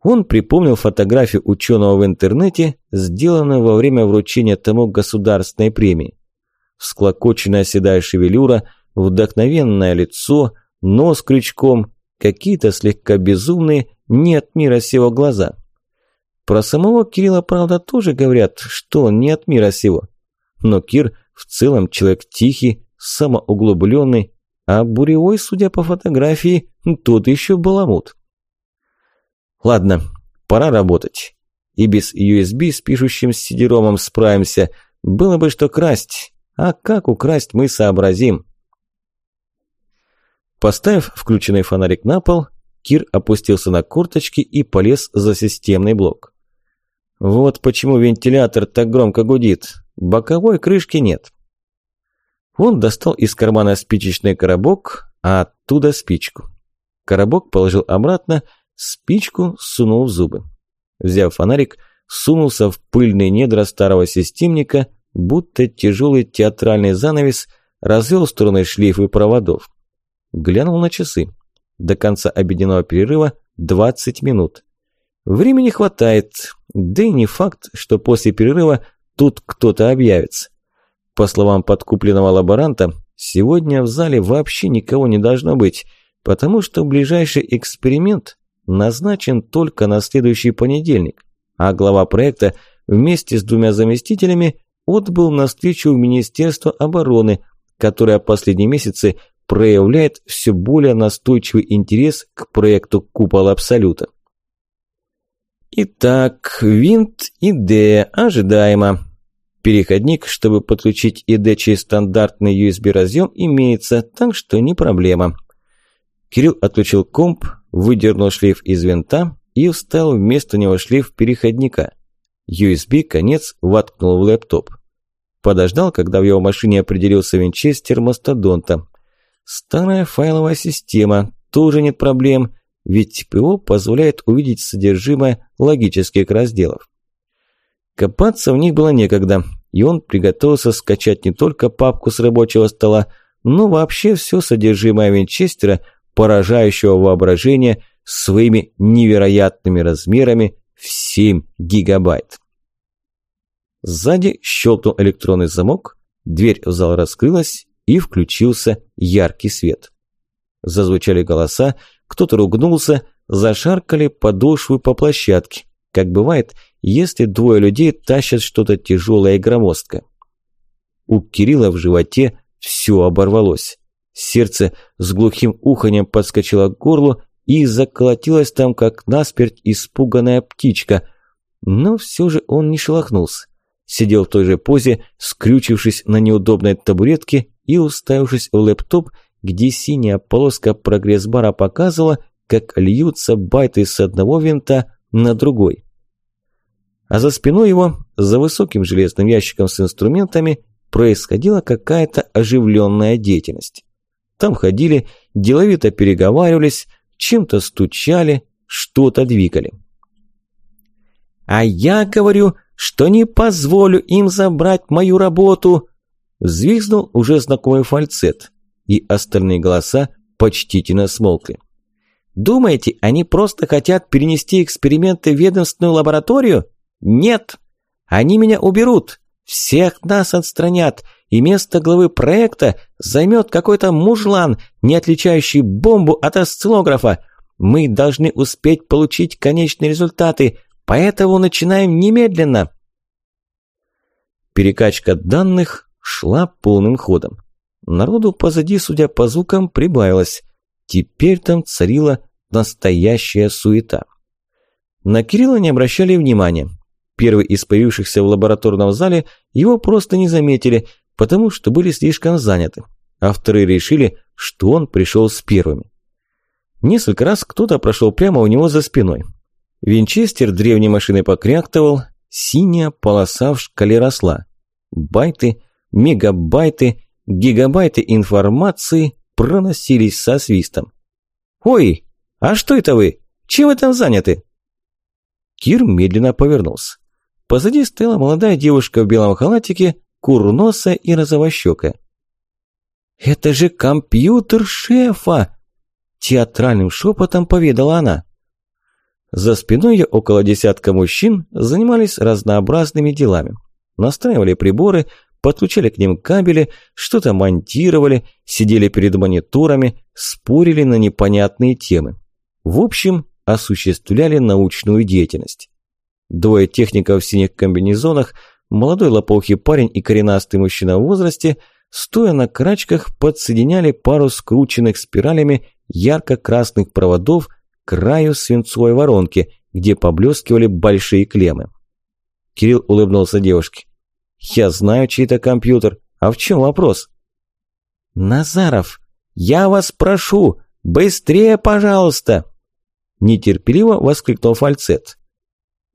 Speaker 1: Он припомнил фотографию ученого в интернете, сделанную во время вручения тому государственной премии. Всклокоченная седая шевелюра, вдохновенное лицо, нос крючком, какие-то слегка безумные, не от мира сего глаза. Про самого Кирилла, правда, тоже говорят, что он не от мира сего. Но Кир в целом человек тихий, самоуглубленный, а Буревой, судя по фотографии, тот еще баламут. Ладно, пора работать. И без USB с пишущим CD-ромом справимся. Было бы что красть. А как украсть, мы сообразим. Поставив включенный фонарик на пол, Кир опустился на курточки и полез за системный блок. Вот почему вентилятор так громко гудит. Боковой крышки нет. Он достал из кармана спичечный коробок, а оттуда спичку. Коробок положил обратно Спичку сунул в зубы. Взяв фонарик, сунулся в пыльные недра старого системника, будто тяжелый театральный занавес, развел стороны шлейфы проводов. Глянул на часы. До конца обеденного перерыва 20 минут. Времени хватает, да и не факт, что после перерыва тут кто-то объявится. По словам подкупленного лаборанта, сегодня в зале вообще никого не должно быть, потому что ближайший эксперимент назначен только на следующий понедельник, а глава проекта вместе с двумя заместителями отбыл на встречу в Министерство обороны, которое последние месяцы проявляет все более настойчивый интерес к проекту «Купол Абсолюта». Итак, винт ИД ожидаемо. Переходник, чтобы подключить ИД через стандартный USB разъем, имеется, так что не проблема. Кирилл отключил комп, выдернул шлейф из винта и вставил вместо него шлейф переходника. USB конец воткнул в лэптоп. Подождал, когда в его машине определился винчестер мастодонта. Старая файловая система, тоже нет проблем, ведь ПО позволяет увидеть содержимое логических разделов. Копаться в них было некогда, и он приготовился скачать не только папку с рабочего стола, но вообще все содержимое винчестера, поражающего воображение своими невероятными размерами в 7 гигабайт. Сзади щелкнул электронный замок, дверь в зал раскрылась, и включился яркий свет. Зазвучали голоса, кто-то ругнулся, зашаркали подошвы по площадке, как бывает, если двое людей тащат что-то тяжелое и громоздкое. У Кирилла в животе все оборвалось. Сердце с глухим уханьем подскочило к горлу и заколотилось там, как насперть испуганная птичка. Но все же он не шелохнулся. Сидел в той же позе, скрючившись на неудобной табуретке и уставившись в лэптоп, где синяя полоска прогресс-бара показывала, как льются байты с одного винта на другой. А за спиной его, за высоким железным ящиком с инструментами, происходила какая-то оживленная деятельность. Там ходили, деловито переговаривались, чем-то стучали, что-то двигали. «А я говорю, что не позволю им забрать мою работу!» Взвизгнул уже знакомый фальцет, и остальные голоса почтительно смолкли. «Думаете, они просто хотят перенести эксперименты в ведомственную лабораторию? Нет! Они меня уберут, всех нас отстранят, и место главы проекта займет какой-то мужлан, не отличающий бомбу от осциллографа. Мы должны успеть получить конечные результаты, поэтому начинаем немедленно». Перекачка данных шла полным ходом. Народу позади, судя по звукам, прибавилось. Теперь там царила настоящая суета. На Кирилла не обращали внимания. Первый из появившихся в лабораторном зале его просто не заметили, потому что были слишком заняты. А вторые решили, что он пришел с первыми. Несколько раз кто-то прошел прямо у него за спиной. Винчестер древней машины покряктывал, синяя полоса в шкале росла. Байты мегабайты, гигабайты информации проносились со свистом. «Ой, а что это вы? Чем вы там заняты?» Кир медленно повернулся. Позади стояла молодая девушка в белом халатике, курносая и розовощекая. «Это же компьютер шефа!» Театральным шепотом поведала она. За спиной ее около десятка мужчин занимались разнообразными делами. Настраивали приборы, подключали к ним кабели, что-то монтировали, сидели перед мониторами, спорили на непонятные темы. В общем, осуществляли научную деятельность. Двое техников в синих комбинезонах, молодой лопоухий парень и коренастый мужчина в возрасте, стоя на крачках, подсоединяли пару скрученных спиралями ярко-красных проводов к краю свинцовой воронки, где поблескивали большие клеммы. Кирилл улыбнулся девушке. Я знаю чей-то компьютер. А в чем вопрос? Назаров, я вас прошу, быстрее, пожалуйста! Нетерпеливо воскликнул фальцет.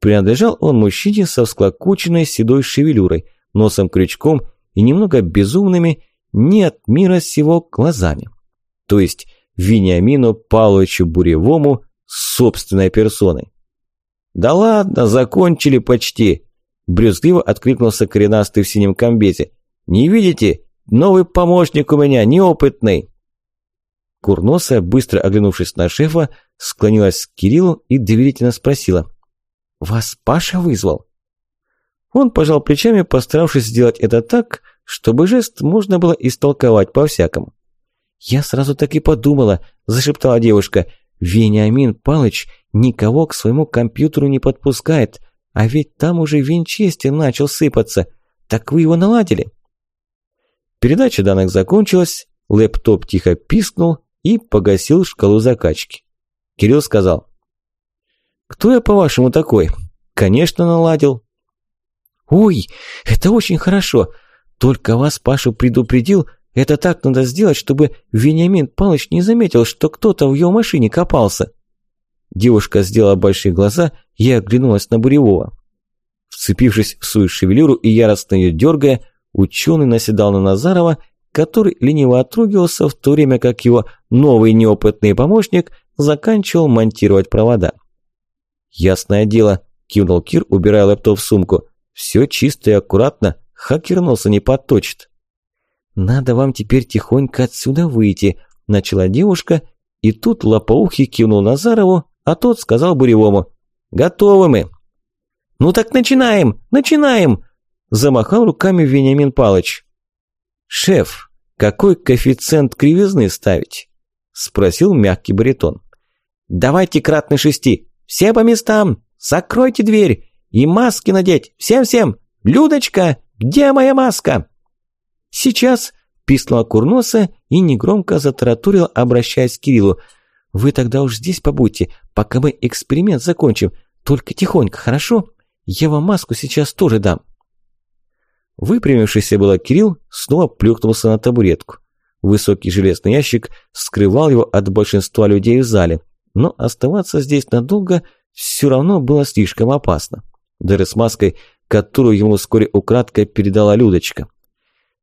Speaker 1: Принадлежал он мужчине со всклокоченной седой шевелюрой, носом крючком и немного безумными, не от мира сего глазами. То есть Вениамину Павловичу Буревому собственной персоной. «Да ладно, закончили почти!» Брюзгливо откликнулся коренастый в синем комбезе. «Не видите? новый помощник у меня, неопытный!» Курносая, быстро оглянувшись на шефа, склонилась к Кириллу и доверительно спросила. «Вас Паша вызвал?» Он пожал плечами, постаравшись сделать это так, чтобы жест можно было истолковать по-всякому. «Я сразу так и подумала», – зашептала девушка. «Вениамин Палыч никого к своему компьютеру не подпускает, а ведь там уже винчестер начал сыпаться. Так вы его наладили?» Передача данных закончилась, лэптоп тихо пискнул и погасил шкалу закачки. Кирилл сказал. «Кто я, по-вашему, такой?» «Конечно, наладил». «Ой, это очень хорошо. Только вас Паша предупредил, это так надо сделать, чтобы Вениамин Палыч не заметил, что кто-то в его машине копался». Девушка сделала большие глаза и оглянулась на Буревого. Вцепившись в свою шевелюру и яростно ее дергая, ученый наседал на Назарова, который лениво отругивался, в то время как его новый неопытный помощник заканчивал монтировать провода. «Ясное дело», – кивнул Кир, убирая лэптоп в сумку. «Все чисто и аккуратно, хакер носа не подточит». «Надо вам теперь тихонько отсюда выйти», – начала девушка, и тут лопоухий кивнул Назарову, а тот сказал Буревому. «Готовы мы». «Ну так начинаем, начинаем!» – замахал руками Вениамин Палыч. «Шеф, какой коэффициент кривизны ставить?» – спросил мягкий баритон. «Давайте кратно шести. Все по местам. Закройте дверь. И маски надеть. Всем-всем. Людочка, где моя маска?» «Сейчас», – писнула Курноса и негромко затараторила, обращаясь к Кириллу. «Вы тогда уж здесь побудьте, пока мы эксперимент закончим. Только тихонько, хорошо? Я вам маску сейчас тоже дам». Выпрямившийся было Кирилл снова плюхнулся на табуретку. Высокий железный ящик скрывал его от большинства людей в зале, но оставаться здесь надолго все равно было слишком опасно. Даже с маской, которую ему вскоре украдкой передала Людочка.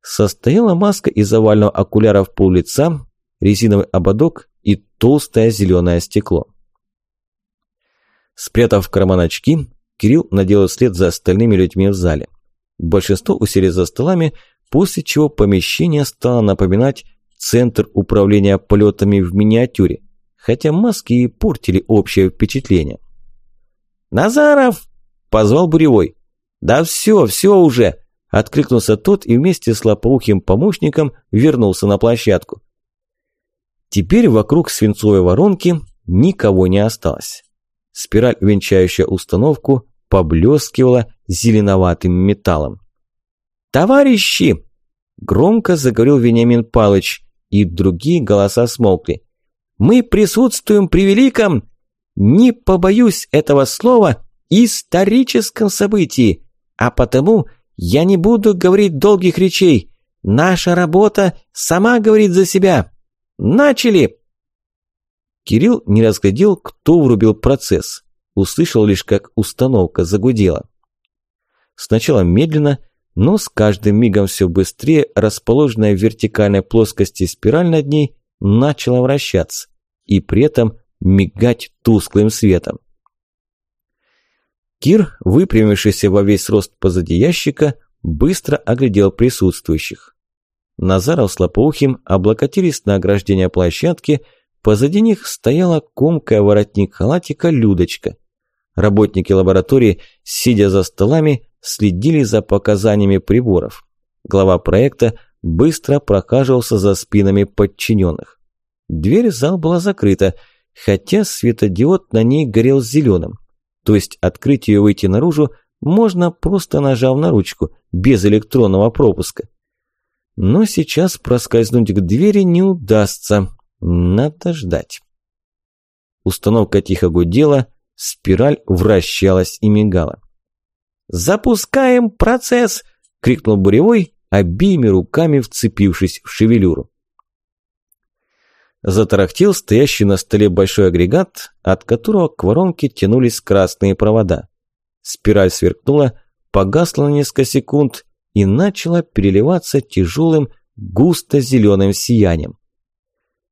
Speaker 1: Состояла маска из овального окуляра в пол лица, резиновый ободок и толстое зеленое стекло. Спрятав в карман очки, Кирилл надел след за остальными людьми в зале. Большинство усели за столами, после чего помещение стало напоминать центр управления полетами в миниатюре, хотя маски и портили общее впечатление. «Назаров!» – позвал Буревой. «Да все, все уже!» – откликнулся тот и вместе с лопоухим помощником вернулся на площадку. Теперь вокруг свинцовой воронки никого не осталось. Спираль, венчающая установку, поблескивала зеленоватым металлом. «Товарищи!» – громко заговорил Вениамин Палыч, и другие голоса смолкли. «Мы присутствуем при великом, не побоюсь этого слова, историческом событии, а потому я не буду говорить долгих речей. Наша работа сама говорит за себя. Начали!» Кирилл не разглядел, кто врубил процесс. Услышал лишь, как установка загудела. Сначала медленно, но с каждым мигом все быстрее расположенная в вертикальной плоскости спираль над ней начала вращаться и при этом мигать тусклым светом. Кир, выпрямившийся во весь рост позади ящика, быстро оглядел присутствующих. Назаров с Лопоухим облокотились на ограждение площадки, позади них стояла комкая воротник халатика Людочка. Работники лаборатории, сидя за столами, следили за показаниями приборов. Глава проекта быстро прохаживался за спинами подчиненных. Дверь в зал была закрыта, хотя светодиод на ней горел зеленым. То есть открыть ее и выйти наружу можно просто нажав на ручку, без электронного пропуска. Но сейчас проскользнуть к двери не удастся. Надо ждать. Установка тихо гудела, спираль вращалась и мигала. «Запускаем процесс!» – крикнул Буревой, обеими руками вцепившись в шевелюру. Затарахтел стоящий на столе большой агрегат, от которого к воронке тянулись красные провода. Спираль сверкнула, погасла на несколько секунд и начала переливаться тяжелым густо-зеленым сиянием.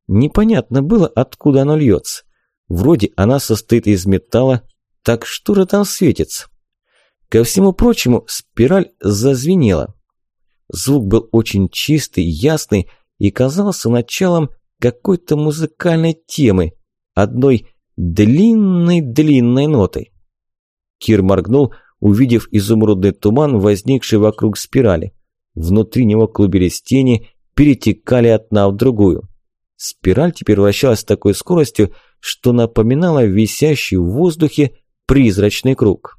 Speaker 1: Непонятно было, откуда оно льется. Вроде она состоит из металла, так что же там светится? Ко всему прочему, спираль зазвенела. Звук был очень чистый, ясный и казался началом какой-то музыкальной темы, одной длинной-длинной нотой. Кир моргнул, увидев изумрудный туман, возникший вокруг спирали. Внутри него клубились тени, перетекали одна в другую. Спираль теперь вращалась с такой скоростью, что напоминала висящий в воздухе призрачный круг.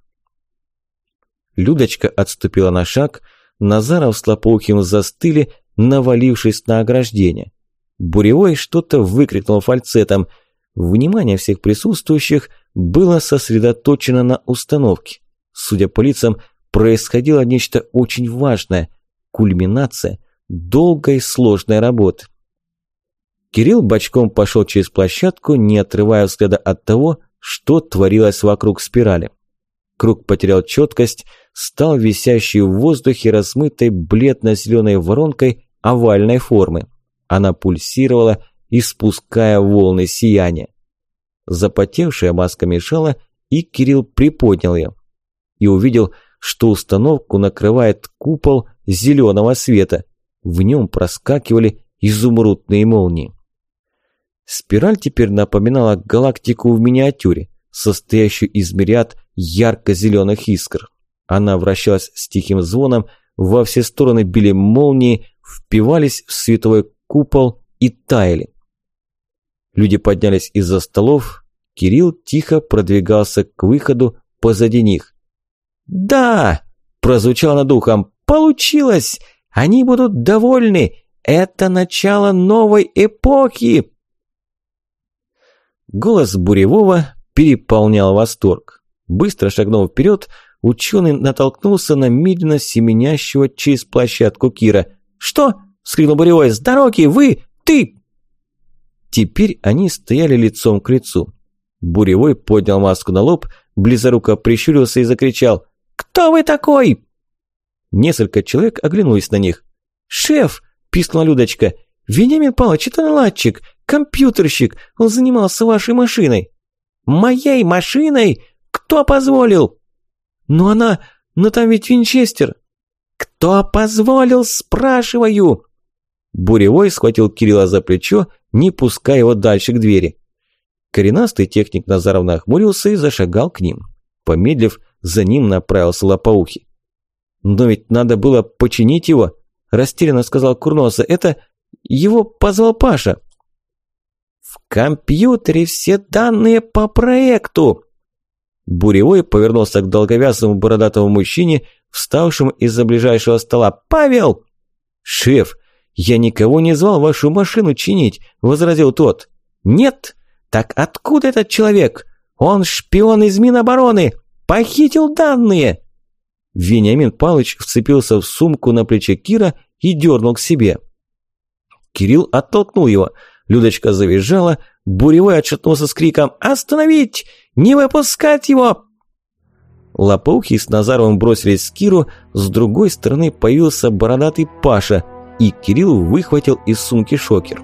Speaker 1: Людочка отступила на шаг, Назаров с Лопоухим застыли, навалившись на ограждение. Буревой что-то выкрикнул фальцетом. Внимание всех присутствующих было сосредоточено на установке. Судя по лицам, происходило нечто очень важное – кульминация долгой сложной работы. Кирилл бочком пошел через площадку, не отрывая взгляда от того, что творилось вокруг спирали. Круг потерял четкость, стал висящей в воздухе размытой бледно-зеленой воронкой овальной формы. Она пульсировала, испуская волны сияния. Запотевшая маска мешала, и Кирилл приподнял ее. И увидел, что установку накрывает купол зеленого света. В нем проскакивали изумрудные молнии. Спираль теперь напоминала галактику в миниатюре, состоящую из мириад ярко-зеленых искр. Она вращалась с тихим звоном, во все стороны били молнии, впивались в световой купол и таяли. Люди поднялись из-за столов, Кирилл тихо продвигался к выходу позади них. «Да!» – прозвучало над ухом. «Получилось! Они будут довольны! Это начало новой эпохи!» Голос Буревого переполнял восторг. Быстро шагнув вперед, ученый натолкнулся на медленно семенящего через площадку Кира. «Что?» – вскрикнул Буревой. «С дороги! Вы! Ты!» Теперь они стояли лицом к лицу. Буревой поднял маску на лоб, близоруко прищурился и закричал «Кто вы такой?» Несколько человек оглянулись на них. «Шеф!» – пискнула Людочка. «Вениамин Павлович, это наладчик, компьютерщик, он занимался вашей машиной». «Моей машиной? Кто позволил?» «Ну она... Ну там ведь Винчестер». «Кто позволил, спрашиваю?» Буревой схватил Кирилла за плечо, не пуская его дальше к двери. Коренастый техник Назаров нахмурился и зашагал к ним. Помедлив, за ним направился Лопоухий. «Но ведь надо было починить его», – растерянно сказал Курноса. «Это его позвал Паша». «В компьютере все данные по проекту!» Буревой повернулся к долговязому бородатому мужчине, вставшему из-за ближайшего стола. «Павел!» «Шеф, я никого не звал вашу машину чинить», – возразил тот. «Нет? Так откуда этот человек? Он шпион из Минобороны! Похитил данные!» Вениамин Палыч вцепился в сумку на плече Кира и дернул к себе. Кирилл оттолкнул его – Людочка завизжала, Буревой отшатнулся с криком «Остановить! Не выпускать его!» Лопоухий с Назаровым бросились к Киру, с другой стороны появился бородатый Паша, и Кирилл выхватил из сумки шокер.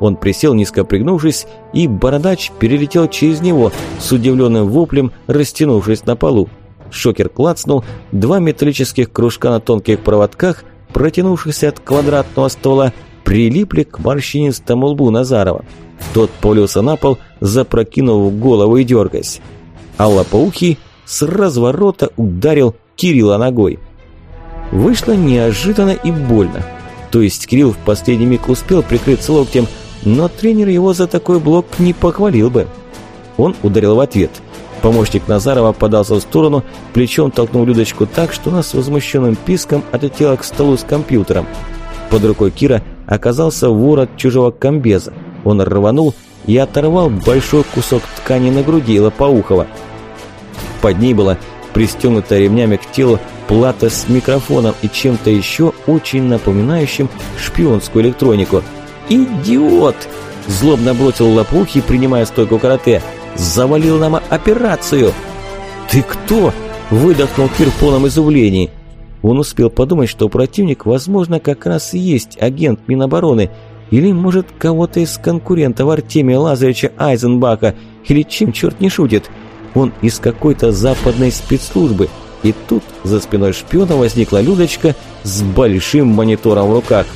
Speaker 1: Он присел, низко пригнувшись, и бородач перелетел через него, с удивленным воплем растянувшись на полу. Шокер клацнул, два металлических кружка на тонких проводках, протянувшихся от квадратного ствола, прилипли к морщинистому лбу Назарова. Тот повалился на пол, запрокинув голову и дергаясь. А лопоухий с разворота ударил Кирилла ногой. Вышло неожиданно и больно. То есть Кирилл в последний миг успел прикрыться локтем, но тренер его за такой блок не похвалил бы. Он ударил в ответ. Помощник Назарова подался в сторону, плечом толкнул Людочку так, что она с возмущенным писком отлетела к столу с компьютером. Под рукой Кира оказался ворот чужого комбеза. Он рванул и оторвал большой кусок ткани на груди Лопоухова. Под ней была пристегнута ремнями к телу плата с микрофоном и чем-то еще очень напоминающим шпионскую электронику. «Идиот!» – злобно бросил Лопухи, принимая стойку карате. «Завалил нам операцию!» «Ты кто?» – выдохнул Кир в полном изумлении – он успел подумать, что противник, возможно, как раз и есть агент Минобороны, или, может, кого-то из конкурентов Артемия Лазаревича Айзенбаха, или чем черт не шутит. Он из какой-то западной спецслужбы, И тут за спиной шпиона возникла Людочка с большим монитором в руках.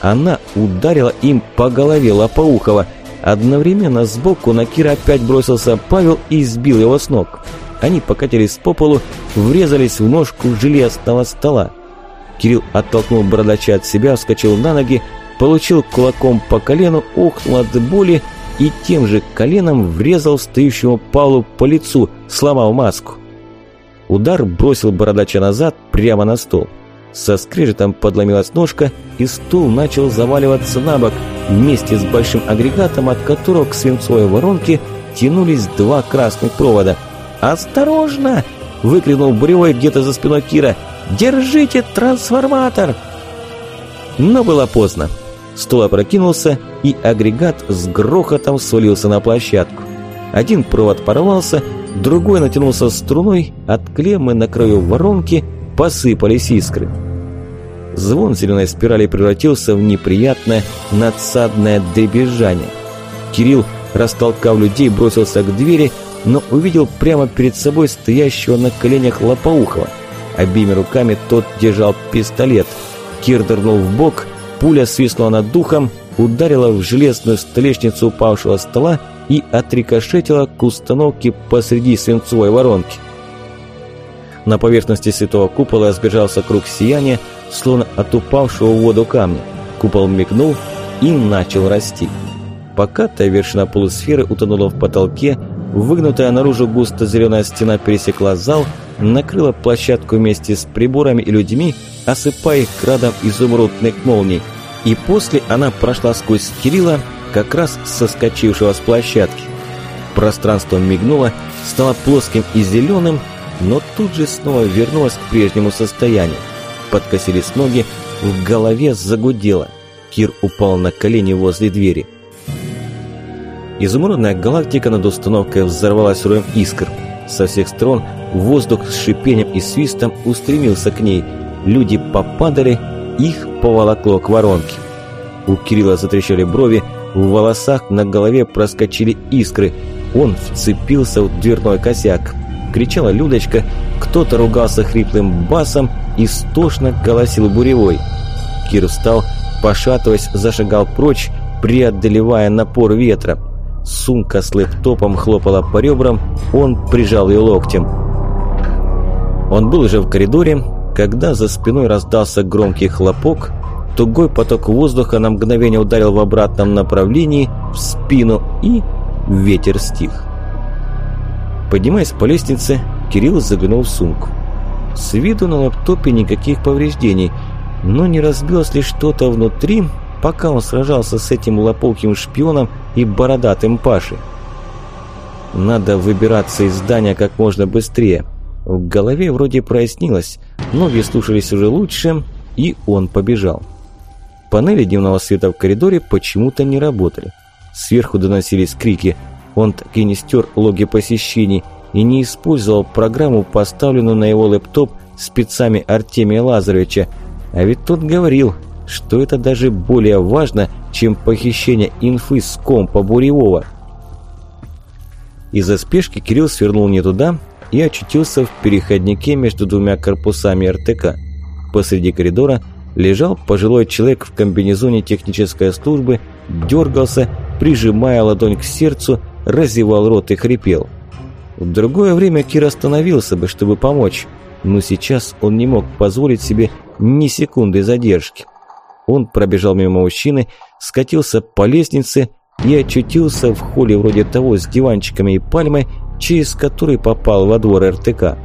Speaker 1: Она ударила им по голове Лопоухова. Одновременно сбоку на Кира опять бросился Павел и сбил его с ног. Они покатились по полу, врезались в ножку железного стола. Кирилл оттолкнул бородача от себя, вскочил на ноги, получил кулаком по колену, охнул от боли и тем же коленом врезал стоящему Павлу по лицу, сломал маску. Удар бросил бородача назад, прямо на стол. Со скрежетом подломилась ножка, и стул начал заваливаться на бок, вместе с большим агрегатом, от которого к свинцовой воронке тянулись два красных провода. «Осторожно!» – выкрикнул Буревой где-то за спиной Кира. «Держите трансформатор!» Но было поздно. Стул опрокинулся, и агрегат с грохотом свалился на площадку. Один провод порвался, другой натянулся струной, от клеммы на краю воронки посыпались искры. Звон зеленой спирали превратился в неприятное надсадное дребезжание. Кирилл, растолкав людей, бросился к двери, но увидел прямо перед собой стоящего на коленях Лопоухова. Обеими руками тот держал пистолет. Кир дернул в бок, пуля свистнула над духом, ударила в железную столешницу упавшего стола и отрикошетила к установке посреди свинцовой воронки. На поверхности святого купола сбежался круг сияния, словно от упавшего в воду камня. Купол мигнул и начал расти. Пока та вершина полусферы утонула в потолке, выгнутая наружу густо-зеленая стена пересекла зал, накрыла площадку вместе с приборами и людьми, осыпая их градом изумрудных молний. И после она прошла сквозь Кирилла, как раз соскочившего с площадки. Пространство мигнуло, стало плоским и зеленым, но тут же снова вернулось к прежнему состоянию. Подкосились ноги, в голове загудело. Кир упал на колени возле двери. Изумрудная галактика над установкой взорвалась роем искр. Со всех сторон воздух с шипением и свистом устремился к ней. Люди попадали, их поволокло к воронке. У Кирилла затрещали брови, в волосах на голове проскочили искры. Он вцепился в дверной косяк. Кричала Людочка, кто-то ругался хриплым басом, истошно голосил буревой. Кир встал, пошатываясь, зашагал прочь, преодолевая напор ветра. Сумка с лэптопом хлопала по ребрам, он прижал ее локтем. Он был уже в коридоре, когда за спиной раздался громкий хлопок, Тугой поток воздуха на мгновение ударил в обратном направлении, в спину, и ветер стих. Поднимаясь по лестнице, Кирилл заглянул в сумку. С виду на лаптопе никаких повреждений, но не разбилось ли что-то внутри, пока он сражался с этим лопоухим шпионом и бородатым Пашей. Надо выбираться из здания как можно быстрее. В голове вроде прояснилось, ноги слушались уже лучше, и он побежал. Панели дневного света в коридоре почему-то не работали. Сверху доносились крики. Он так и не стер логи посещений и не использовал программу, поставленную на его лэптоп спецами Артемия Лазаревича. А ведь тот говорил, что это даже более важно, чем похищение инфы с компа Буревого. Из-за спешки Кирилл свернул не туда и очутился в переходнике между двумя корпусами РТК. Посреди коридора – лежал пожилой человек в комбинезоне технической службы, дергался, прижимая ладонь к сердцу, разевал рот и хрипел. В другое время Кир остановился бы, чтобы помочь, но сейчас он не мог позволить себе ни секунды задержки. Он пробежал мимо мужчины, скатился по лестнице и очутился в холле вроде того с диванчиками и пальмой, через который попал во двор РТК.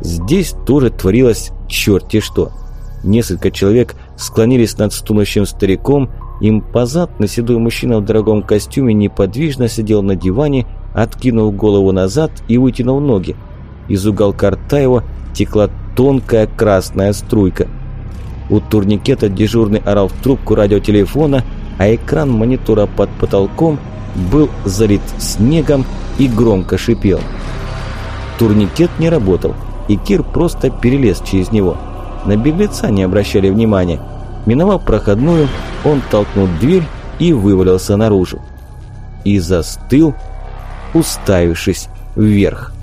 Speaker 1: Здесь тоже творилось черти что – Несколько человек склонились над стунущим стариком. Импозантный седой мужчина в дорогом костюме неподвижно сидел на диване, откинул голову назад и вытянул ноги. Из уголка рта его текла тонкая красная струйка. У турникета дежурный орал в трубку радиотелефона, а экран монитора под потолком был залит снегом и громко шипел. Турникет не работал, и Кир просто перелез через него – на беглеца не обращали внимания. Миновав проходную, он толкнул дверь и вывалился наружу. И застыл, уставившись вверх.